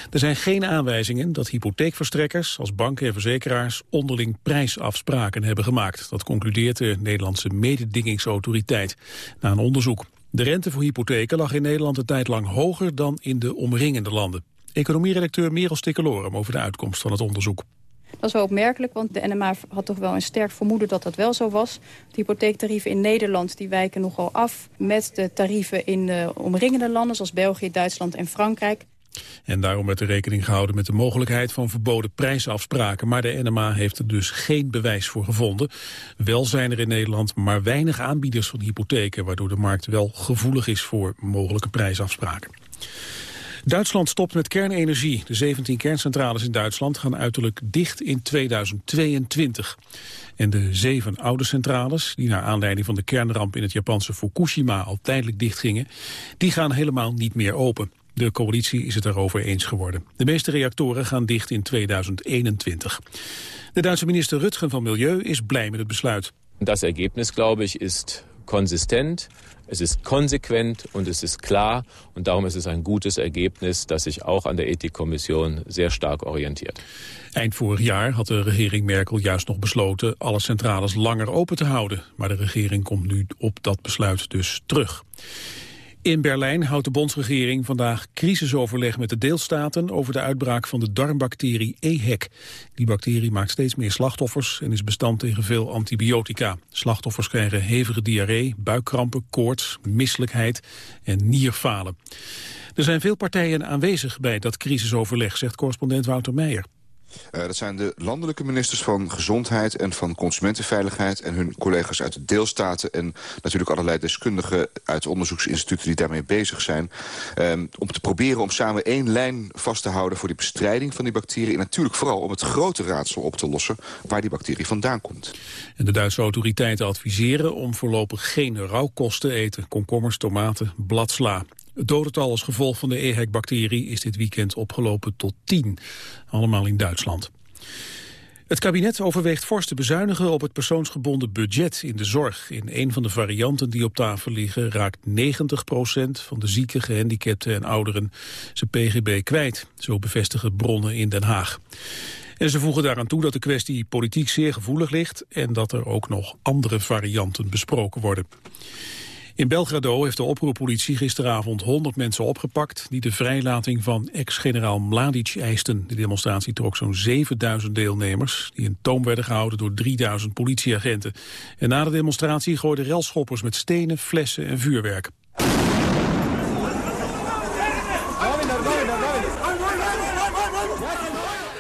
Er zijn geen aanwijzingen dat hypotheekverstrekkers als banken en verzekeraars onderling prijsafspraken hebben gemaakt. Dat concludeert de Nederlandse mededingingsautoriteit na een onderzoek. De rente voor hypotheken lag in Nederland een tijd lang hoger dan in de omringende landen. Economieredacteur Merel Stikkelorum over de uitkomst van het onderzoek. Dat is wel opmerkelijk, want de NMA had toch wel een sterk vermoeden dat dat wel zo was. De hypotheektarieven in Nederland die wijken nogal af met de tarieven in de omringende landen... zoals België, Duitsland en Frankrijk. En daarom werd er rekening gehouden met de mogelijkheid van verboden prijsafspraken. Maar de NMA heeft er dus geen bewijs voor gevonden. Wel zijn er in Nederland maar weinig aanbieders van hypotheken... waardoor de markt wel gevoelig is voor mogelijke prijsafspraken. Duitsland stopt met kernenergie. De 17 kerncentrales in Duitsland gaan uiterlijk dicht in 2022. En de zeven oude centrales, die naar aanleiding van de kernramp in het Japanse Fukushima al tijdelijk dichtgingen, die gaan helemaal niet meer open. De coalitie is het erover eens geworden. De meeste reactoren gaan dicht in 2021. De Duitse minister Rutgen van Milieu is blij met het besluit. Dat ergebnis, glaube ik, is consistent Es ist konsequent und es ist klar. Und darum ist es ein gutes Ergebnis, das sich auch an der Ethikkommission sehr stark orientiert. Eind vorig jaar had de regering Merkel juist nog besloten alle centrales langer open te houden. Maar de regering komt nu op dat besluit dus terug. In Berlijn houdt de bondsregering vandaag crisisoverleg met de deelstaten over de uitbraak van de darmbacterie EHEC. Die bacterie maakt steeds meer slachtoffers en is bestand tegen veel antibiotica. Slachtoffers krijgen hevige diarree, buikkrampen, koorts, misselijkheid en nierfalen. Er zijn veel partijen aanwezig bij dat crisisoverleg, zegt correspondent Wouter Meijer. Uh, dat zijn de landelijke ministers van Gezondheid en van Consumentenveiligheid... en hun collega's uit de deelstaten en natuurlijk allerlei deskundigen... uit onderzoeksinstituten die daarmee bezig zijn. Uh, om te proberen om samen één lijn vast te houden voor die bestrijding van die bacterie... en natuurlijk vooral om het grote raadsel op te lossen waar die bacterie vandaan komt. En de Duitse autoriteiten adviseren om voorlopig geen rauwkost te eten. Komkommers, tomaten, bladsla. Het dodental als gevolg van de EHEC-bacterie is dit weekend opgelopen tot 10. Allemaal in Duitsland. Het kabinet overweegt fors te bezuinigen op het persoonsgebonden budget in de zorg. In een van de varianten die op tafel liggen raakt 90% van de zieken, gehandicapten en ouderen zijn pgb kwijt. Zo bevestigen bronnen in Den Haag. En ze voegen daaraan toe dat de kwestie politiek zeer gevoelig ligt en dat er ook nog andere varianten besproken worden. In Belgrado heeft de oproerpolitie gisteravond 100 mensen opgepakt... die de vrijlating van ex-generaal Mladic eisten. De demonstratie trok zo'n 7000 deelnemers... die in toom werden gehouden door 3000 politieagenten. En na de demonstratie gooiden relschoppers met stenen, flessen en vuurwerk.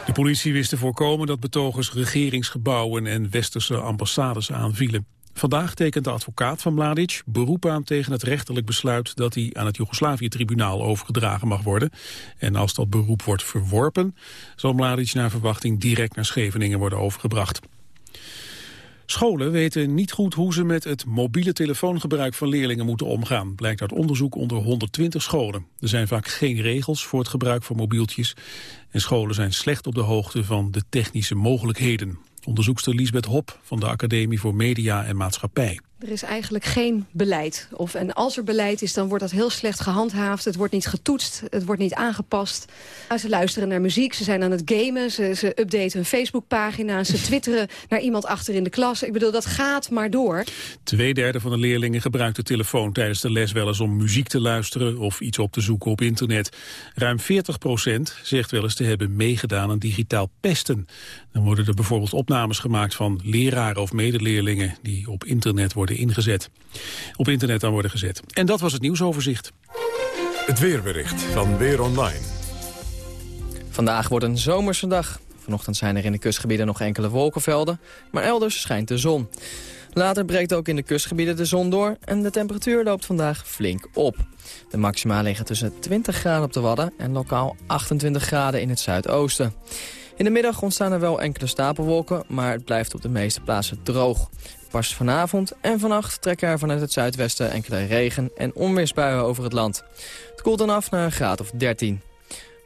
De politie wist te voorkomen dat betogers regeringsgebouwen en westerse ambassades aanvielen. Vandaag tekent de advocaat van Mladic beroep aan tegen het rechterlijk besluit dat hij aan het Joegoslavië-tribunaal overgedragen mag worden. En als dat beroep wordt verworpen, zal Mladic naar verwachting direct naar Scheveningen worden overgebracht. Scholen weten niet goed hoe ze met het mobiele telefoongebruik van leerlingen moeten omgaan, blijkt uit onderzoek onder 120 scholen. Er zijn vaak geen regels voor het gebruik van mobieltjes en scholen zijn slecht op de hoogte van de technische mogelijkheden. Onderzoekster Liesbeth Hop van de Academie voor Media en Maatschappij. Er is eigenlijk geen beleid. Of, en als er beleid is, dan wordt dat heel slecht gehandhaafd. Het wordt niet getoetst, het wordt niet aangepast. Ze luisteren naar muziek, ze zijn aan het gamen... ze, ze updaten hun Facebookpagina, ze twitteren naar iemand achter in de klas. Ik bedoel, dat gaat maar door. Tweederde van de leerlingen gebruikt de telefoon tijdens de les... wel eens om muziek te luisteren of iets op te zoeken op internet. Ruim 40 procent zegt wel eens te hebben meegedaan aan digitaal pesten. Dan worden er bijvoorbeeld opnames gemaakt van leraren of medeleerlingen... die op internet worden ingezet. Op internet dan worden gezet. En dat was het nieuwsoverzicht. Het weerbericht van Weer Online. Vandaag wordt een zomerse dag. Vanochtend zijn er in de kustgebieden nog enkele wolkenvelden, maar elders schijnt de zon. Later breekt ook in de kustgebieden de zon door en de temperatuur loopt vandaag flink op. De maxima liggen tussen 20 graden op de Wadden en lokaal 28 graden in het zuidoosten. In de middag ontstaan er wel enkele stapelwolken, maar het blijft op de meeste plaatsen droog. Pas vanavond en vannacht trekken er vanuit het zuidwesten enkele regen- en onweersbuien over het land. Het koelt dan af naar een graad of 13.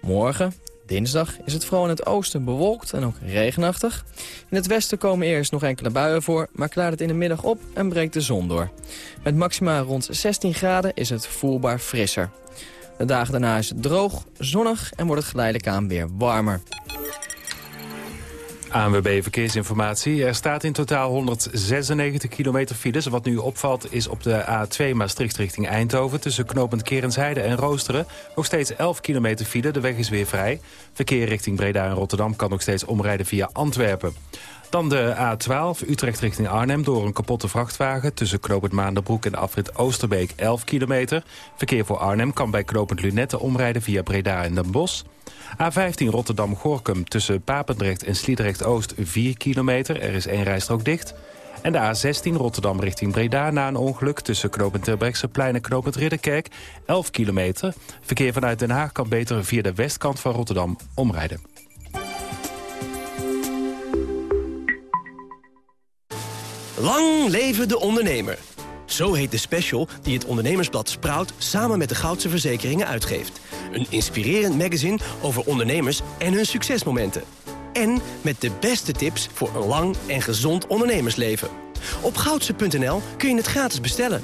Morgen, dinsdag, is het vooral in het oosten bewolkt en ook regenachtig. In het westen komen eerst nog enkele buien voor, maar klaart het in de middag op en breekt de zon door. Met maxima rond 16 graden is het voelbaar frisser. De dagen daarna is het droog, zonnig en wordt het geleidelijk aan weer warmer. ANWB Verkeersinformatie. Er staat in totaal 196 kilometer files. Wat nu opvalt is op de A2 Maastricht richting Eindhoven... tussen knooppunt Kerensheide en Roosteren. Nog steeds 11 kilometer file, de weg is weer vrij. Verkeer richting Breda en Rotterdam kan nog steeds omrijden via Antwerpen. Dan de A12, Utrecht richting Arnhem, door een kapotte vrachtwagen... tussen knooppunt Maanderbroek en afrit Oosterbeek 11 kilometer. Verkeer voor Arnhem kan bij knooppunt Lunette omrijden via Breda en Den Bosch. A15 Rotterdam-Gorkum tussen Papendrecht en Sliedrecht-Oost 4 kilometer. Er is één rijstrook dicht. En de A16 Rotterdam richting Breda na een ongeluk... tussen knooppunt Terbrechtseplein en knooppunt Ridderkerk 11 kilometer. Verkeer vanuit Den Haag kan beter via de westkant van Rotterdam omrijden. Lang leven de ondernemer. Zo heet de special die het ondernemersblad Sprout samen met de Goudse Verzekeringen uitgeeft. Een inspirerend magazine over ondernemers en hun succesmomenten. En met de beste tips voor een lang en gezond ondernemersleven. Op goudse.nl kun je het gratis bestellen.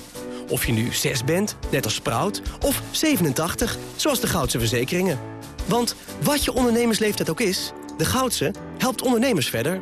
Of je nu 6 bent, net als Sprout, of 87, zoals de Goudse Verzekeringen. Want wat je ondernemersleeftijd ook is, de Goudse helpt ondernemers verder.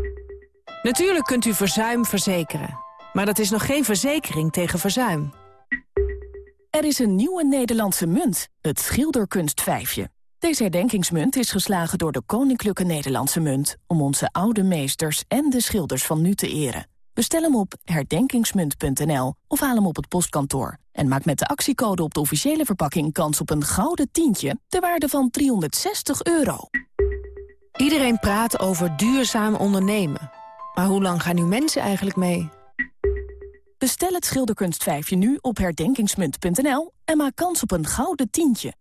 Natuurlijk kunt u verzuim verzekeren. Maar dat is nog geen verzekering tegen verzuim. Er is een nieuwe Nederlandse munt, het schilderkunstvijfje. Deze herdenkingsmunt is geslagen door de Koninklijke Nederlandse Munt... om onze oude meesters en de schilders van nu te eren. Bestel hem op herdenkingsmunt.nl of haal hem op het postkantoor. En maak met de actiecode op de officiële verpakking kans op een gouden tientje... ter waarde van 360 euro. Iedereen praat over duurzaam ondernemen. Maar hoe lang gaan nu mensen eigenlijk mee? Bestel het schilderkunstvijfje nu op herdenkingsmunt.nl... en maak kans op een gouden tientje.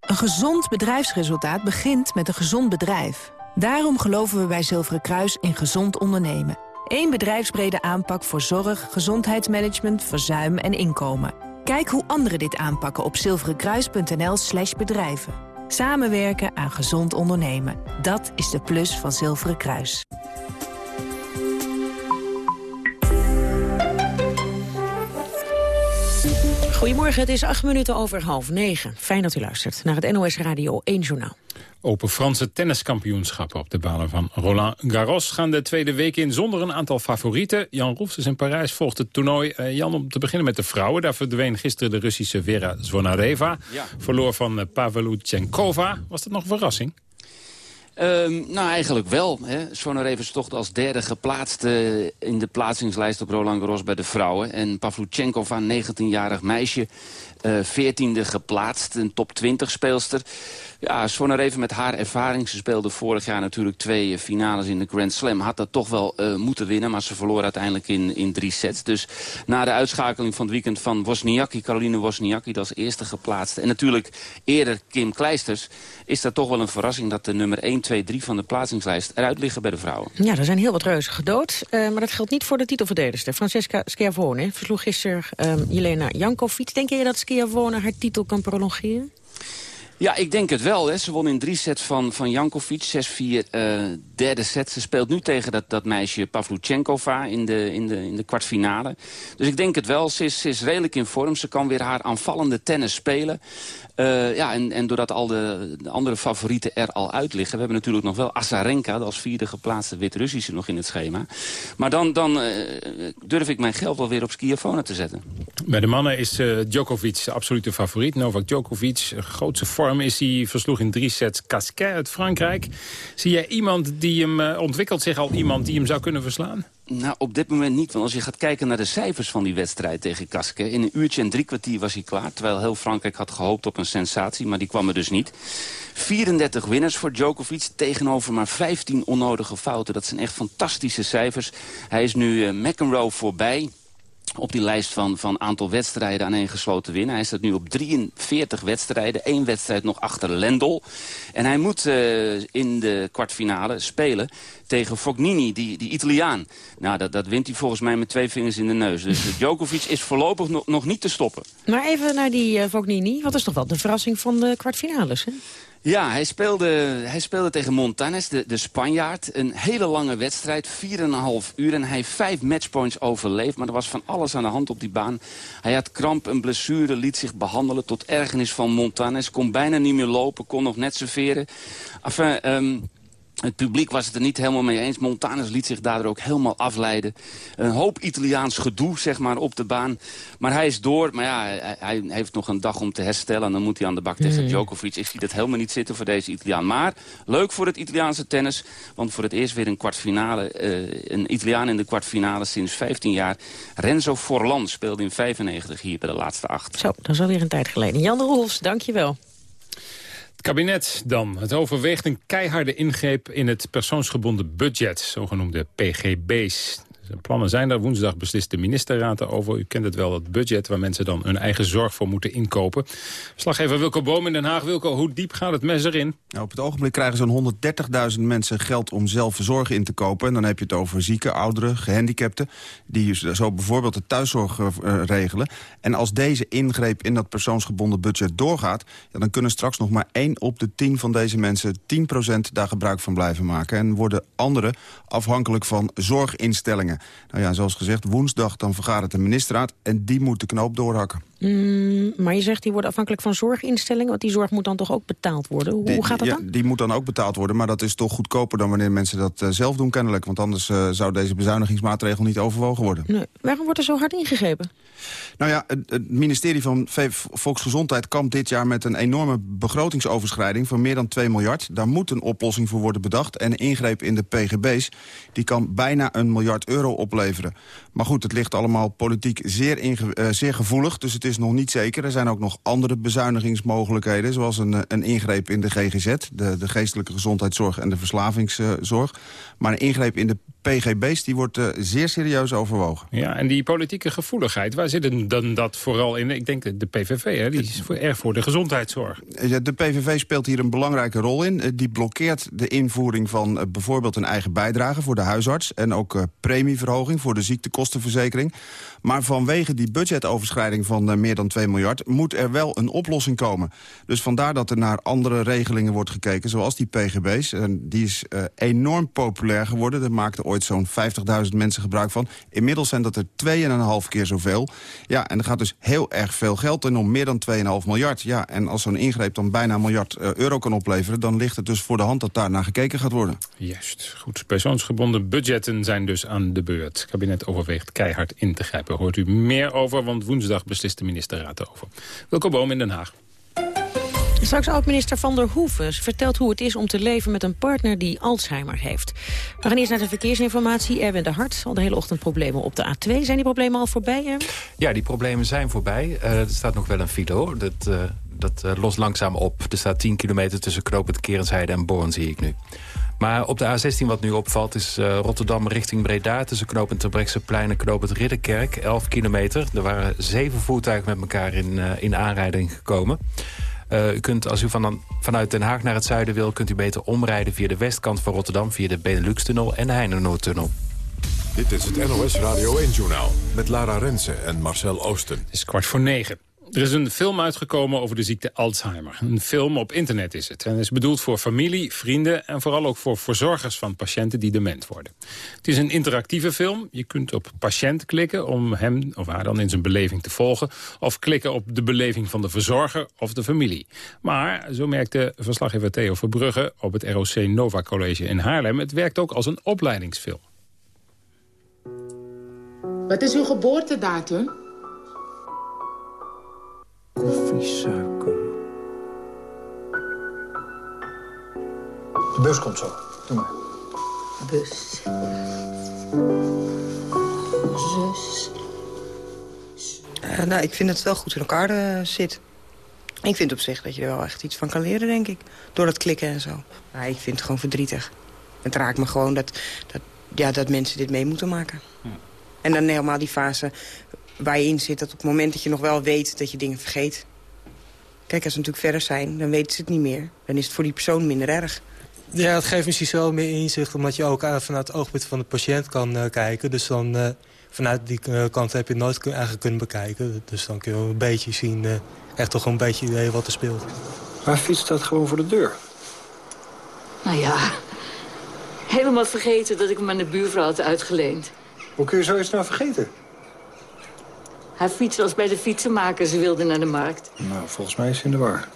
Een gezond bedrijfsresultaat begint met een gezond bedrijf. Daarom geloven we bij Zilveren Kruis in gezond ondernemen. Eén bedrijfsbrede aanpak voor zorg, gezondheidsmanagement, verzuim en inkomen. Kijk hoe anderen dit aanpakken op zilverenkruis.nl slash bedrijven. Samenwerken aan gezond ondernemen. Dat is de plus van Zilveren Kruis. Goedemorgen, het is acht minuten over half negen. Fijn dat u luistert naar het NOS Radio 1 Journaal. Open Franse tenniskampioenschappen op de balen van Roland Garros gaan de tweede week in zonder een aantal favorieten. Jan Roefs in Parijs volgt het toernooi. Uh, Jan, om te beginnen met de vrouwen. Daar verdween gisteren de Russische Vera Zvonareva. Ja. Verloor van uh, Pavlyuchenkova. Was dat nog een verrassing? Um, nou, eigenlijk wel. Svonareva is toch als derde geplaatst in de plaatsingslijst op Roland Garros bij de vrouwen. En Pavlyuchenkova, 19-jarig meisje, veertiende uh, geplaatst. Een top 20 speelster. Ja, Svonareva met haar ervaring. Ze speelde vorig jaar natuurlijk twee finales in de Grand Slam. Had dat toch wel uh, moeten winnen, maar ze verloor uiteindelijk in, in drie sets. Dus na de uitschakeling van het weekend van Wozniacki, Caroline Wozniacki, als eerste geplaatst. En natuurlijk eerder Kim Kleisters. Is dat toch wel een verrassing dat de nummer 1, 2, 3 van de plaatsingslijst eruit liggen bij de vrouwen. Ja, er zijn heel wat reuzen gedood. Uh, maar dat geldt niet voor de titelverdedigster. Francesca Schiavone versloeg gisteren uh, Jelena Jankovic. Denk je dat Schiavone haar titel kan prolongeren? Ja, ik denk het wel. Hè. Ze won in drie sets van, van Jankovic, 6-4, uh, derde set. Ze speelt nu tegen dat, dat meisje Pavluchenkova in de, in, de, in de kwartfinale. Dus ik denk het wel. Ze is, ze is redelijk in vorm. Ze kan weer haar aanvallende tennis spelen. Uh, ja, en, en doordat al de, de, andere favorieten er al uit liggen... we hebben natuurlijk nog wel Azarenka, de als vierde geplaatste Wit-Russische nog in het schema. Maar dan, dan uh, durf ik mijn geld wel weer op Skiafona te zetten. Bij de mannen is Djokovic de absolute favoriet. Novak Djokovic, grootste vorm is hij. Versloeg in drie sets Casquet uit Frankrijk. Zie jij iemand die hem... ontwikkelt zich al iemand die hem zou kunnen verslaan? Nou, op dit moment niet. Want als je gaat kijken naar de cijfers van die wedstrijd tegen Kaske... in een uurtje en drie kwartier was hij klaar. Terwijl heel Frankrijk had gehoopt op een sensatie, maar die kwam er dus niet. 34 winners voor Djokovic tegenover maar 15 onnodige fouten. Dat zijn echt fantastische cijfers. Hij is nu uh, McEnroe voorbij op die lijst van, van aantal wedstrijden aan één gesloten winnen. Hij staat nu op 43 wedstrijden. één wedstrijd nog achter Lendl. En hij moet uh, in de kwartfinale spelen tegen Fognini, die, die Italiaan. Nou, dat, dat wint hij volgens mij met twee vingers in de neus. Dus Djokovic is voorlopig nog, nog niet te stoppen. Maar even naar die uh, Fognini. Wat is toch wel de verrassing van de kwartfinales, hè? Ja, hij speelde, hij speelde tegen Montanes, de, de Spanjaard. Een hele lange wedstrijd, 4,5 uur. En hij heeft vijf matchpoints overleefd. Maar er was van alles aan de hand op die baan. Hij had kramp, een blessure, liet zich behandelen tot ergernis van Montanes. Kon bijna niet meer lopen, kon nog net serveren. Enfin, um, het publiek was het er niet helemaal mee eens. Montanus liet zich daardoor ook helemaal afleiden. Een hoop Italiaans gedoe, zeg maar, op de baan. Maar hij is door. Maar ja, hij, hij heeft nog een dag om te herstellen. En dan moet hij aan de bak tegen Djokovic. Ik zie dat helemaal niet zitten voor deze Italiaan. Maar leuk voor het Italiaanse tennis. Want voor het eerst weer een kwartfinale. Uh, een Italiaan in de kwartfinale sinds 15 jaar. Renzo Forlan speelde in 95 hier bij de laatste acht. Zo, dat is alweer een tijd geleden. Jan de Roels, dankjewel. Het kabinet dan. Het overweegt een keiharde ingreep in het persoonsgebonden budget, zogenoemde PGB's. De plannen zijn er. Woensdag beslist de ministerraad erover. U kent het wel, dat budget waar mensen dan hun eigen zorg voor moeten inkopen. Slaggever Wilco Boom in Den Haag. Wilco, hoe diep gaat het mes erin? Nou, op het ogenblik krijgen zo'n 130.000 mensen geld om zelf zorg in te kopen. En dan heb je het over zieken, ouderen, gehandicapten... die zo bijvoorbeeld de thuiszorg uh, regelen. En als deze ingreep in dat persoonsgebonden budget doorgaat... Ja, dan kunnen straks nog maar 1 op de 10 van deze mensen 10% daar gebruik van blijven maken. En worden anderen afhankelijk van zorginstellingen. Nou ja, zoals gezegd, woensdag dan vergadert de ministerraad... en die moet de knoop doorhakken. Mm, maar je zegt die worden afhankelijk van zorginstellingen... want die zorg moet dan toch ook betaald worden? Hoe, die, hoe gaat dat ja, dan? Die moet dan ook betaald worden, maar dat is toch goedkoper... dan wanneer mensen dat uh, zelf doen kennelijk. Want anders uh, zou deze bezuinigingsmaatregel niet overwogen worden. Nee. Waarom wordt er zo hard ingegrepen? Nou ja, het, het ministerie van Volksgezondheid kampt dit jaar... met een enorme begrotingsoverschrijding van meer dan 2 miljard. Daar moet een oplossing voor worden bedacht. En ingreep in de PGB's die kan bijna een miljard euro opleveren. Maar goed, het ligt allemaal politiek zeer, uh, zeer gevoelig... dus het is nog niet zeker. Er zijn ook nog andere bezuinigingsmogelijkheden... zoals een, een ingreep in de GGZ, de, de geestelijke gezondheidszorg... en de verslavingszorg. Maar een ingreep in de PGB's die wordt uh, zeer serieus overwogen. Ja, en die politieke gevoeligheid, waar zit dan dat vooral in? Ik denk de PVV, hè? die is voor, erg voor de gezondheidszorg. De PVV speelt hier een belangrijke rol in. Die blokkeert de invoering van bijvoorbeeld een eigen bijdrage voor de huisarts... en ook premieverhoging voor de ziektekostenverzekering. Maar vanwege die budgetoverschrijding van meer dan 2 miljard... moet er wel een oplossing komen. Dus vandaar dat er naar andere regelingen wordt gekeken, zoals die PGB's. Die is enorm populair geworden. Dat maakte ooit zo'n 50.000 mensen gebruik van. Inmiddels zijn dat er 2,5 keer zoveel. Ja, en er gaat dus heel erg veel geld in om meer dan 2,5 miljard. Ja, en als zo'n ingreep dan bijna een miljard uh, euro kan opleveren... dan ligt het dus voor de hand dat daar naar gekeken gaat worden. Juist. Goed. Persoonsgebonden budgetten zijn dus aan de beurt. Het kabinet overweegt keihard in te grijpen. Hoort u meer over, want woensdag beslist de ministerraad erover. Welkom Boom in Den Haag. Straks oud-minister Van der Hoeven vertelt hoe het is om te leven met een partner die Alzheimer heeft. We gaan eerst naar de verkeersinformatie. Erwin de Hart, al de hele ochtend problemen op de A2. Zijn die problemen al voorbij, Erwin? Ja, die problemen zijn voorbij. Uh, er staat nog wel een file, hoor. Dat, uh, dat uh, lost langzaam op. Er staat 10 kilometer tussen Knoopend Kerensheide en Born, zie ik nu. Maar op de A16 wat nu opvalt is uh, Rotterdam richting Breda... tussen knooppunt Terbrechtseplein en knooppunt Ridderkerk, 11 kilometer. Er waren zeven voertuigen met elkaar in, uh, in aanrijding gekomen. Uh, u kunt, als u van, vanuit Den Haag naar het zuiden wil... kunt u beter omrijden via de westkant van Rotterdam... via de Benelux-tunnel en de Heinenoordtunnel. Dit is het NOS Radio 1-journaal met Lara Rensen en Marcel Oosten. Het is kwart voor negen. Er is een film uitgekomen over de ziekte Alzheimer. Een film op internet is het. En is bedoeld voor familie, vrienden en vooral ook voor verzorgers van patiënten die dement worden. Het is een interactieve film. Je kunt op patiënt klikken om hem of haar dan in zijn beleving te volgen. Of klikken op de beleving van de verzorger of de familie. Maar, zo merkte verslaggever Theo Verbrugge op het ROC Nova College in Haarlem... het werkt ook als een opleidingsfilm. Wat is uw geboortedatum? Koffiesuiker. De bus komt zo. Doe maar. Bus. Zus. Uh, nou, ik vind dat het wel goed in elkaar uh, zit. Ik vind op zich dat je er wel echt iets van kan leren, denk ik. Door dat klikken en zo. Maar ik vind het gewoon verdrietig. Het raakt me gewoon dat, dat, ja, dat mensen dit mee moeten maken. Ja. En dan helemaal die fase waar je in zit... dat op het moment dat je nog wel weet dat je dingen vergeet... Kijk, als ze natuurlijk verder zijn, dan weten ze het niet meer. Dan is het voor die persoon minder erg. Ja, het geeft misschien wel meer inzicht... omdat je ook vanuit het oogpunt van de patiënt kan uh, kijken. Dus dan uh, vanuit die uh, kant heb je het nooit eigenlijk kunnen bekijken. Dus dan kun je een beetje zien, echt toch een beetje idee wat er speelt. Maar fiets staat gewoon voor de deur. Nou ja, helemaal vergeten dat ik hem aan de buurvrouw had uitgeleend. Hoe kun je zoiets nou vergeten? Haar fiets was bij de fietsenmaker. Ze wilde naar de markt. Nou, volgens mij is ze in de war.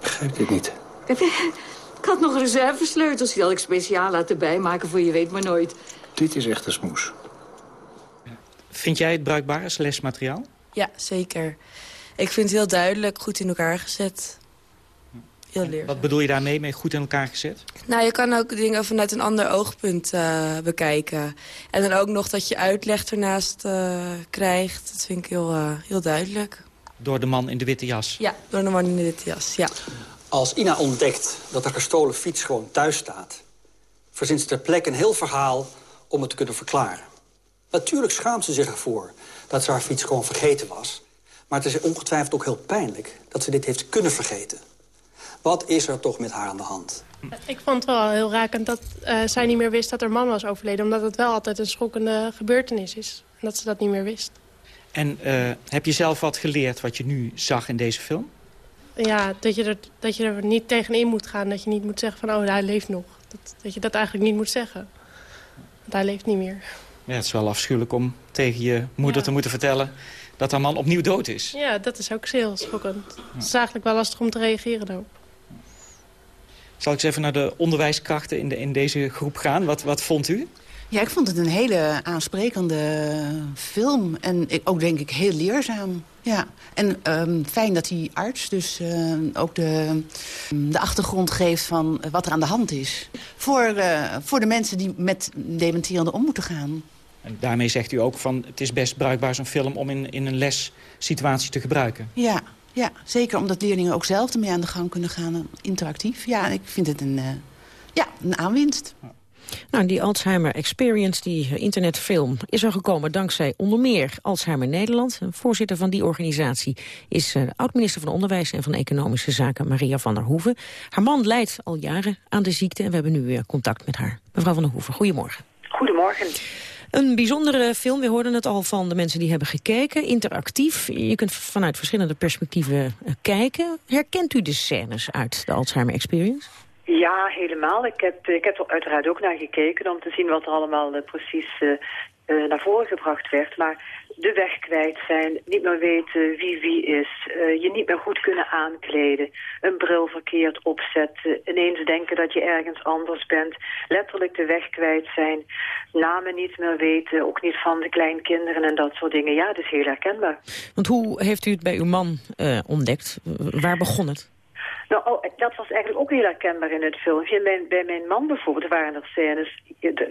Begrijp dit niet. Ik had nog reservesleutels. Die had ik speciaal laten bijmaken voor je weet maar nooit. Dit is echt een smoes. Vind jij het bruikbaar als lesmateriaal? Ja, zeker. Ik vind het heel duidelijk, goed in elkaar gezet. Heel leerzaam. Wat bedoel je daarmee, mee goed in elkaar gezet? Nou, je kan ook dingen vanuit een ander oogpunt uh, bekijken. En dan ook nog dat je uitleg ernaast uh, krijgt. Dat vind ik heel, uh, heel duidelijk. Door de man in de witte jas? Ja, door de man in de witte jas, ja. Als Ina ontdekt dat de gestolen fiets gewoon thuis staat... verzint ze ter plekke een heel verhaal om het te kunnen verklaren. Natuurlijk schaamt ze zich ervoor dat ze haar fiets gewoon vergeten was. Maar het is ongetwijfeld ook heel pijnlijk dat ze dit heeft kunnen vergeten. Wat is er toch met haar aan de hand? Ik vond het wel heel rakend dat uh, zij niet meer wist dat haar man was overleden. Omdat het wel altijd een schokkende gebeurtenis is. En dat ze dat niet meer wist. En uh, heb je zelf wat geleerd wat je nu zag in deze film? Ja, dat je, er, dat je er niet tegenin moet gaan. Dat je niet moet zeggen van, oh, hij leeft nog. Dat, dat je dat eigenlijk niet moet zeggen. Want hij leeft niet meer. Ja, het is wel afschuwelijk om tegen je moeder ja. te moeten vertellen... dat haar man opnieuw dood is. Ja, dat is ook heel schokkend. Ja. Het is eigenlijk wel lastig om te reageren dan. Zal ik eens even naar de onderwijskrachten in, de, in deze groep gaan? Wat, wat vond u? Ja, ik vond het een hele aansprekende film. En ik, ook denk ik heel leerzaam. Ja, en um, fijn dat die arts dus uh, ook de, de achtergrond geeft van wat er aan de hand is. Voor, uh, voor de mensen die met dementerende om moeten gaan. En daarmee zegt u ook van het is best bruikbaar zo'n film om in, in een lessituatie te gebruiken. Ja, ja, zeker omdat leerlingen ook zelf ermee aan de gang kunnen gaan. Interactief. Ja, ik vind het een, uh, ja, een aanwinst. Nou, die Alzheimer Experience, die internetfilm, is er gekomen dankzij onder meer Alzheimer Nederland. Voorzitter van die organisatie is uh, oud-minister van Onderwijs en van Economische Zaken Maria van der Hoeven. Haar man lijdt al jaren aan de ziekte en we hebben nu weer contact met haar. Mevrouw van der Hoeven, goedemorgen. Goedemorgen. Een bijzondere film, we hoorden het al van de mensen die hebben gekeken. Interactief, je kunt vanuit verschillende perspectieven kijken. Herkent u de scènes uit de Alzheimer Experience? Ja, helemaal. Ik heb, ik heb er uiteraard ook naar gekeken om te zien wat er allemaal uh, precies uh, naar voren gebracht werd. Maar de weg kwijt zijn, niet meer weten wie wie is, uh, je niet meer goed kunnen aankleden, een bril verkeerd opzetten, ineens denken dat je ergens anders bent, letterlijk de weg kwijt zijn, namen niet meer weten, ook niet van de kleinkinderen en dat soort dingen. Ja, dat is heel herkenbaar. Want hoe heeft u het bij uw man uh, ontdekt? Waar begon het? Nou, oh, dat was eigenlijk ook heel herkenbaar in het filmpje. Bij, mijn man bijvoorbeeld waren er scènes...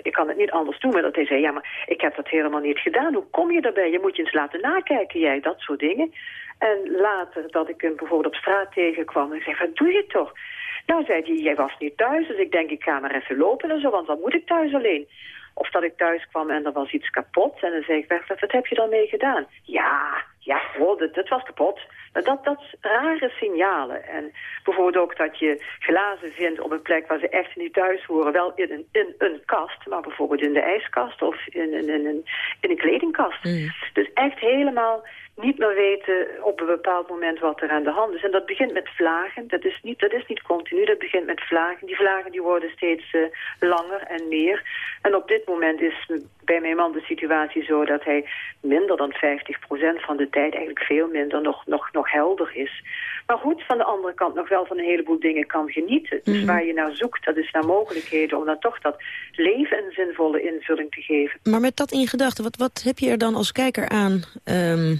Ik kan het niet anders doen, maar dat hij zei... ja, maar ik heb dat helemaal niet gedaan. Hoe kom je daarbij? Je moet je eens laten nakijken, jij, dat soort dingen. En later dat ik hem bijvoorbeeld op straat tegenkwam... en zei, wat doe je toch? Nou, zei hij, jij was niet thuis, dus ik denk, ik ga maar even lopen en zo... want dan moet ik thuis alleen. Of dat ik thuis kwam en er was iets kapot. En dan zei ik, wat, wat heb je dan mee gedaan? Ja, ja, oh, dat, dat was kapot. Dat, dat rare signalen. En bijvoorbeeld ook dat je glazen vindt op een plek waar ze echt niet thuis horen. Wel in een, in een kast, maar bijvoorbeeld in de ijskast of in, in, in, in een kledingkast. Mm. Dus echt helemaal niet meer weten op een bepaald moment wat er aan de hand is. En dat begint met vlagen. Dat is niet, dat is niet continu, dat begint met vlagen. Die vlagen die worden steeds uh, langer en meer. En op dit moment is bij mijn man de situatie zo dat hij minder dan 50% van de tijd, eigenlijk veel minder, nog, nog, nog helder is. Maar goed, van de andere kant nog wel van een heleboel dingen kan genieten. Dus Mhm. waar je naar zoekt, dat is naar mogelijkheden om dan toch dat leven een zinvolle invulling te geven. Maar met dat in gedachten, wat, wat heb je er dan als kijker aan... ehm,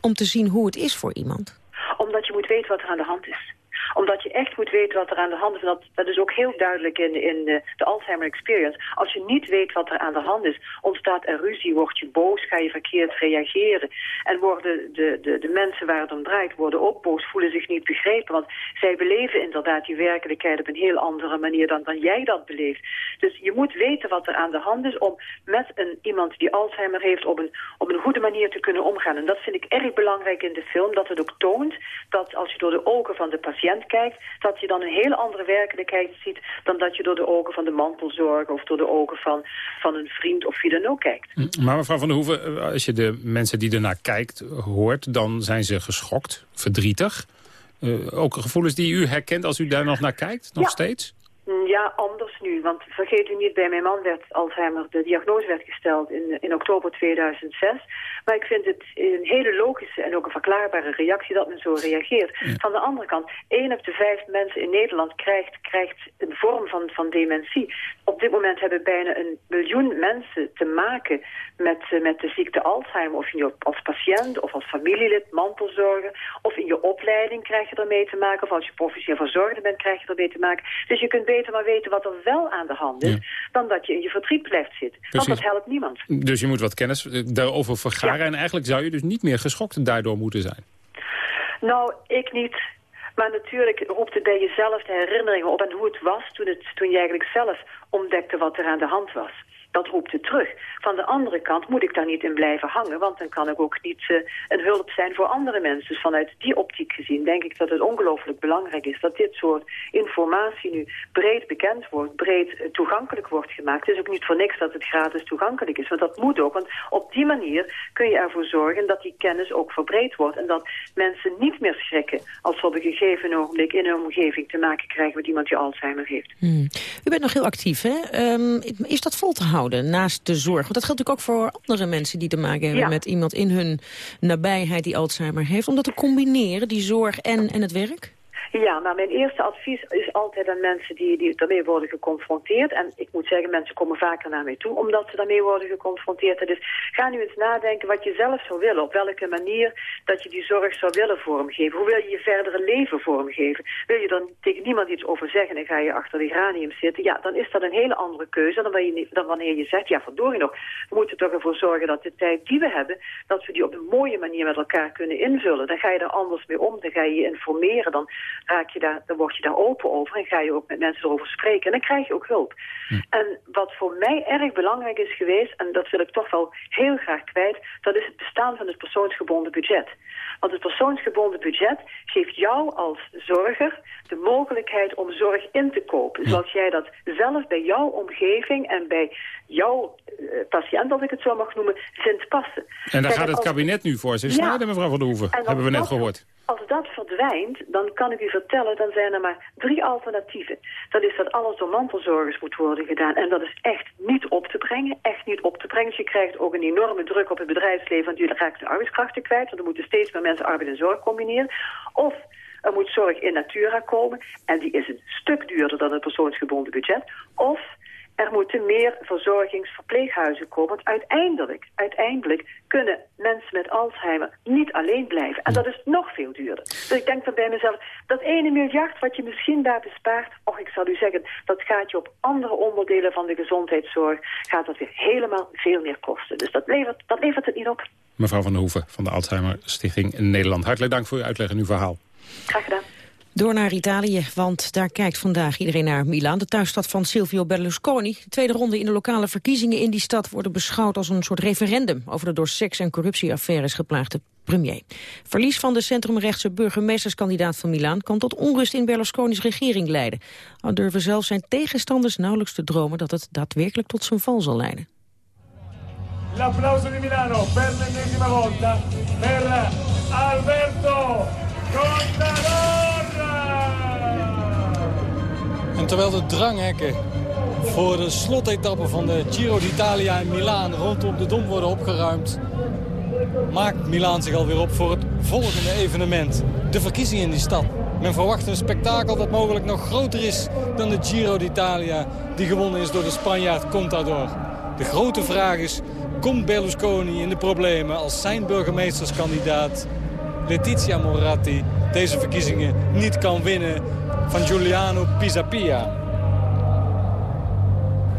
om te zien hoe het is voor iemand? Omdat je moet weten wat er aan de hand is. Omdat je echt moet weten wat er aan de hand is. Dat, dat is ook heel duidelijk in, in de, de Alzheimer Experience. Als je niet weet wat er aan de hand is, ontstaat er ruzie, word je boos, ga je verkeerd reageren. En worden de, de, de mensen waar het om draait, worden ook boos, voelen zich niet begrepen. Want zij beleven inderdaad die werkelijkheid op een heel andere manier dan, dan jij dat beleeft. Dus je moet weten wat er aan de hand is om met een, iemand die Alzheimer heeft op een, op een goede manier te kunnen omgaan. En dat vind ik erg belangrijk in de film, dat het ook toont dat als je door de ogen van de patiënt kijkt, dat je dan een hele andere werkelijkheid ziet dan dat je door de ogen van de mantelzorger of door de ogen van, van een vriend of wie dan ook kijkt. Maar mevrouw Van der Hoeven, eh, als je de mensen die ernaar kijkt hoort... dan zijn ze geschokt, verdrietig. Eh, ook gevoelens die u herkent als u daar nog naar kijkt, nog Ja. steeds? Mm, Ja, anders nu. Want vergeet u niet, bij mijn man werd Alzheimer, de diagnose werd gesteld in, in oktober 2006. Maar ik vind het een hele logische en ook een verklaarbare reactie dat men zo reageert. Van de andere kant, één op de vijf mensen in Nederland krijgt, krijgt een vorm van, van dementie. Op dit moment hebben bijna een miljoen mensen te maken met, eh, met de ziekte Alzheimer. Of je als patiënt of als familielid, mantelzorger. Of in je opleiding krijg je ermee te maken. Of als je professioneel verzorgde bent, krijg je ermee te maken. Dus je kunt beter maar weten wat er wel aan de hand is... dan dat je in je verdriet blijft zitten. Want dat helpt niemand. Dus je moet wat kennis eh, daarover vergaren. En eigenlijk zou je dus niet meer geschokt daardoor moeten zijn. Nou, ik niet. Maar natuurlijk roept het bij jezelf de herinneringen op... en hoe het was toen, het, toen je eigenlijk zelf ontdekte wat er aan de hand was. Dat roept het terug. Van de andere kant moet ik daar niet in blijven hangen... want dan kan ik ook niet eh, een hulp zijn voor andere mensen. Dus vanuit die optiek gezien denk ik dat het ongelooflijk belangrijk is... dat dit soort informatie nu breed bekend wordt, breed eh, toegankelijk wordt gemaakt. Het is ook niet voor niks dat het gratis toegankelijk is, want dat moet ook. Want op die manier kun je ervoor zorgen dat die kennis ook verbreed wordt... en dat mensen niet meer schrikken als ze op een gegeven ogenblik in hun omgeving te maken krijgen... met iemand die Alzheimer heeft. Hmm. U bent nog heel actief, hè? Ehm, is dat vol te houden naast de zorg? Want dat geldt natuurlijk ook voor andere mensen die te maken hebben... Ja. met iemand in hun nabijheid die Alzheimer heeft. Om dat te combineren, die zorg en, en het werk? Ja, maar mijn eerste advies is altijd aan mensen die, die daarmee worden geconfronteerd. En ik moet zeggen, mensen komen vaker naar mij toe omdat ze daarmee worden geconfronteerd. Dus ga nu eens nadenken wat je zelf zou willen. Op welke manier dat je die zorg zou willen vormgeven. Hoe wil je je verdere leven vormgeven? Wil je dan tegen niemand iets over zeggen en ga je achter de granium zitten? Ja, dan is dat een hele andere keuze dan, je, dan wanneer je zegt, ja verdorie nog, we moeten toch ervoor zorgen dat de tijd die we hebben, dat we die op een mooie manier met elkaar kunnen invullen. Dan ga je er anders mee om, dan ga je je informeren, dan raak je daar, dan word je daar open over en ga je ook met mensen erover spreken. En dan krijg je ook hulp. En wat voor mij erg belangrijk is geweest, en dat wil ik toch wel heel graag kwijt, dat is het bestaan van het persoonsgebonden budget. Want het persoonsgebonden budget geeft jou als zorger de mogelijkheid om zorg in te kopen. Zoals jij dat zelf bij jouw omgeving en bij jouw eh, patiënt, als ik het zo mag noemen, vindt passen. En daar Kijk, gaat het als- kabinet nu voor. Ze Ja. snijden, mevrouw Van der Hoeven. Hebben we net gehoord. Als dat verdwijnt, dan kan ik u vertellen, dan zijn er maar drie alternatieven. Dat is dat alles door mantelzorgers moet worden gedaan. En dat is echt niet op te brengen, echt niet op te brengen. Je krijgt ook een enorme druk op het bedrijfsleven, want je raakt de arbeidskrachten kwijt. Want er moeten steeds meer mensen arbeid en zorg combineren. Of er moet zorg in natura komen, en die is een stuk duurder dan het persoonsgebonden budget. Of er moeten meer verzorgingsverpleeghuizen komen. Want uiteindelijk, uiteindelijk kunnen mensen met Alzheimer niet alleen blijven. En dat is nog veel duurder. Dus ik denk dan bij mezelf, dat ene miljard wat je misschien daar bespaart... och, ik zal u zeggen, dat gaat je op andere onderdelen van de gezondheidszorg... gaat dat weer helemaal veel meer kosten. Dus dat levert, dat levert het niet op. Mevrouw Van der Hoeven van de Alzheimer Stichting Nederland. Hartelijk dank voor uw uitleg en uw verhaal. Graag gedaan. Door naar Italië, want daar kijkt vandaag iedereen naar Milaan. De thuisstad van Silvio Berlusconi. De tweede ronde in de lokale verkiezingen in die stad... worden beschouwd als een soort referendum... over de door seks- en corruptieaffaires geplaagde premier. Verlies van de centrumrechtse burgemeesterskandidaat van Milaan... kan tot onrust in Berlusconi's regering leiden. Al durven zelfs zijn tegenstanders nauwelijks te dromen... dat het daadwerkelijk tot zijn val zal leiden. l'applauso di Milano per l'ennesima volta per Alberto terwijl de dranghekken voor de slotetappe van de Giro d'Italia in Milaan rondom de Dom worden opgeruimd, maakt Milaan zich alweer op voor het volgende evenement. De verkiezingen in die stad. Men verwacht een spektakel dat mogelijk nog groter is dan de Giro d'Italia... die gewonnen is door de Spanjaard Contador. De grote vraag is, komt Berlusconi in de problemen als zijn burgemeesterskandidaat... Letizia Moratti deze verkiezingen niet kan winnen van Giuliano Pisapia?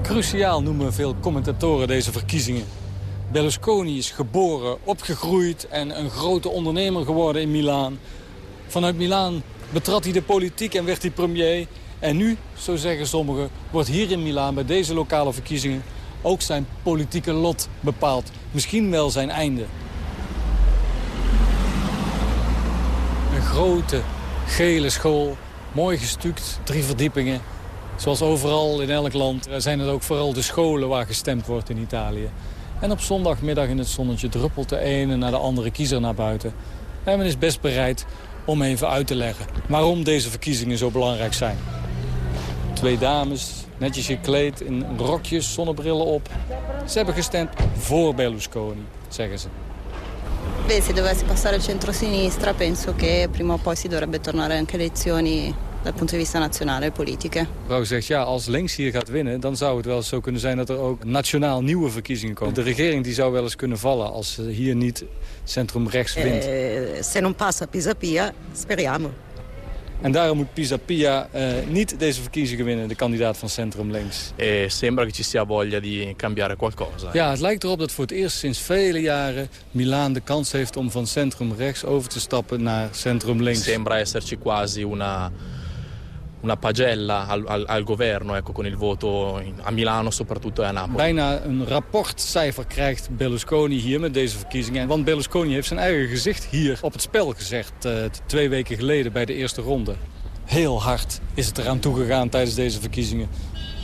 Cruciaal noemen veel commentatoren deze verkiezingen. Berlusconi is geboren, opgegroeid en een grote ondernemer geworden in Milaan. Vanuit Milaan betrad hij de politiek en werd hij premier. En nu, zo zeggen sommigen, wordt hier in Milaan bij deze lokale verkiezingen ook zijn politieke lot bepaald. Misschien wel zijn einde. Een grote gele school, mooi gestuukt, drie verdiepingen. Zoals overal in elk land zijn het ook vooral de scholen waar gestemd wordt in Italië. En op zondagmiddag in het zonnetje druppelt de ene naar de andere kiezer naar buiten. En men is best bereid om even uit te leggen waarom deze verkiezingen zo belangrijk zijn. Twee dames, netjes gekleed in rokjes, zonnebrillen op. Ze hebben gestemd voor Berlusconi, zeggen ze. Beh, se dovesse passare il centro-sinistra, penso che prima o poi si dovrebbe tornare anche elezioni dal punto di vista nazionale e politiche. Mevrouw zegt, ja, als links hier gaat winnen... dan zou het wel zo kunnen zijn dat er ook nationaal nieuwe verkiezingen komen. De regering die zou wel eens kunnen vallen als hier niet centrum rechts wint. Eh, se non passa Pisapia, speriamo. En daarom moet Pisapia uh, niet deze verkiezingen winnen, de kandidaat van Centrum Links. E sembra che ci sia voglia di cambiare qualcosa. Ja, het lijkt erop dat voor het eerst sinds vele jaren Milaan de kans heeft om van Centrum Rechts over te stappen naar Centrum Links. Sembra esserci quasi una una pagella al, al, governo ecco, con il voto a Milano soprattutto e a Napoli. Bijna een rapportcijfer krijgt Berlusconi hier met deze verkiezingen. Want Berlusconi heeft zijn eigen gezicht hier op het spel gezegd uh, twee weken geleden bij de eerste ronde. Heel hard is het eraan toegegaan tijdens deze verkiezingen.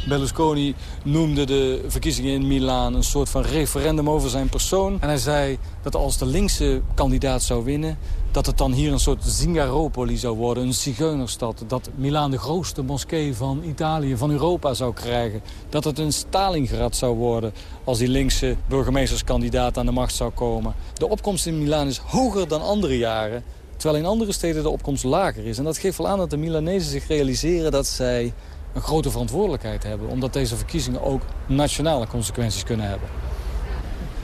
Berlusconi noemde de verkiezingen in Milaan een soort van referendum over zijn persoon. En hij zei dat als de linkse kandidaat zou winnen... dat het dan hier een soort Zingaropoli zou worden, een zigeunerstad. Dat Milaan de grootste moskee van Italië, van Europa zou krijgen. Dat het een Stalingrad zou worden als die linkse burgemeesterskandidaat aan de macht zou komen. De opkomst in Milaan is hoger dan andere jaren... Terwijl in andere steden de opkomst lager is. En dat geeft wel aan dat de Milanezen zich realiseren dat zij een grote verantwoordelijkheid hebben. Omdat deze verkiezingen ook nationale consequenties kunnen hebben.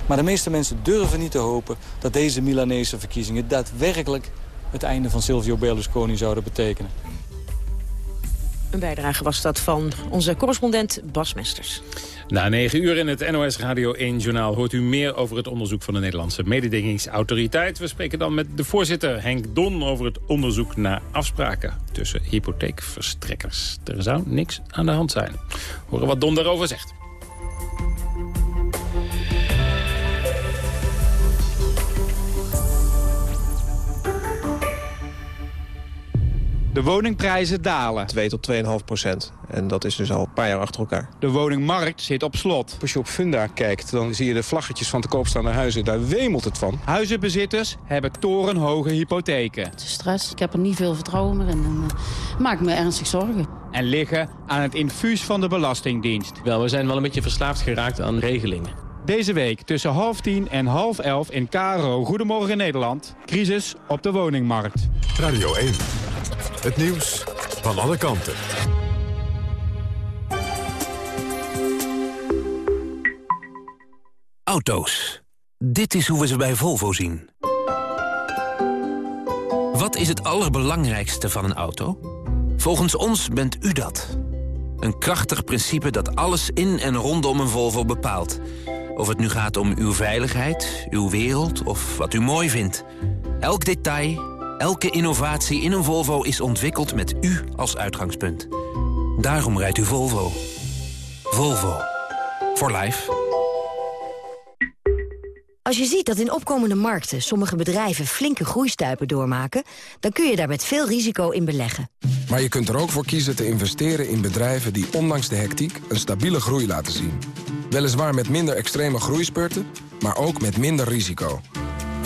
Maar de meeste mensen durven niet te hopen dat deze Milanese verkiezingen daadwerkelijk het einde van Silvio Berlusconi zouden betekenen. Een bijdrage was dat van onze correspondent Bas Mesters. Na negen uur in het NOS Radio 1-journaal hoort u meer over het onderzoek van de Nederlandse mededingingsautoriteit. We spreken dan met de voorzitter Henk Don over het onderzoek naar afspraken tussen hypotheekverstrekkers. Er zou niks aan de hand zijn. Horen wat Don daarover zegt. De woningprijzen dalen. 2 tot 2,5 procent. En dat is dus al een paar jaar achter elkaar. De woningmarkt zit op slot. Als je op Funda kijkt, dan zie je de vlaggetjes van te koopstaande huizen. Daar wemelt het van. Huizenbezitters hebben torenhoge hypotheken. Het is stress. Ik heb er niet veel vertrouwen meer in. En uh, maak me ernstig zorgen. En liggen aan het infuus van de Belastingdienst. Wel, we zijn wel een beetje verslaafd geraakt aan regelingen. Deze week tussen half tien en half elf in Karo. Goedemorgen Nederland. Crisis op de woningmarkt. Radio 1. Het nieuws van alle kanten. Auto's. Dit is hoe we ze bij Volvo zien. Wat is het allerbelangrijkste van een auto? Volgens ons bent u dat. Een krachtig principe dat alles in en rondom een Volvo bepaalt. Of het nu gaat om uw veiligheid, uw wereld of wat u mooi vindt. Elk detail Elke innovatie in een Volvo is ontwikkeld met u als uitgangspunt. Daarom rijdt u Volvo. Volvo. For life. Als je ziet dat in opkomende markten sommige bedrijven flinke groeistuipen doormaken... dan kun je daar met veel risico in beleggen. Maar je kunt er ook voor kiezen te investeren in bedrijven die ondanks de hectiek een stabiele groei laten zien. Weliswaar met minder extreme groeispurten, maar ook met minder risico.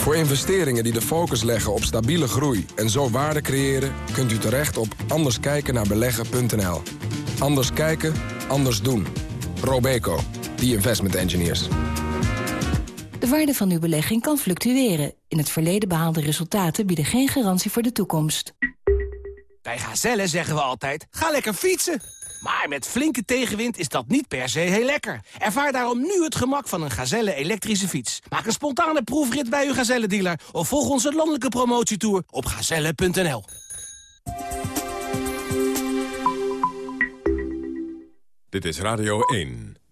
Voor investeringen die de focus leggen op stabiele groei en zo waarde creëren... kunt u terecht op anderskijkennaarbeleggen.nl. Anders kijken, anders doen. Robeco, the investment engineers. De waarde van uw belegging kan fluctueren. In het verleden behaalde resultaten bieden geen garantie voor de toekomst. Bij Gazelle zeggen we altijd, ga lekker fietsen. Maar met flinke tegenwind is dat niet per se heel lekker. Ervaar daarom nu het gemak van een Gazelle elektrische fiets. Maak een spontane proefrit bij uw Gazelle-dealer... of volg onze landelijke promotietour op gazelle.nl. Dit is Radio 1.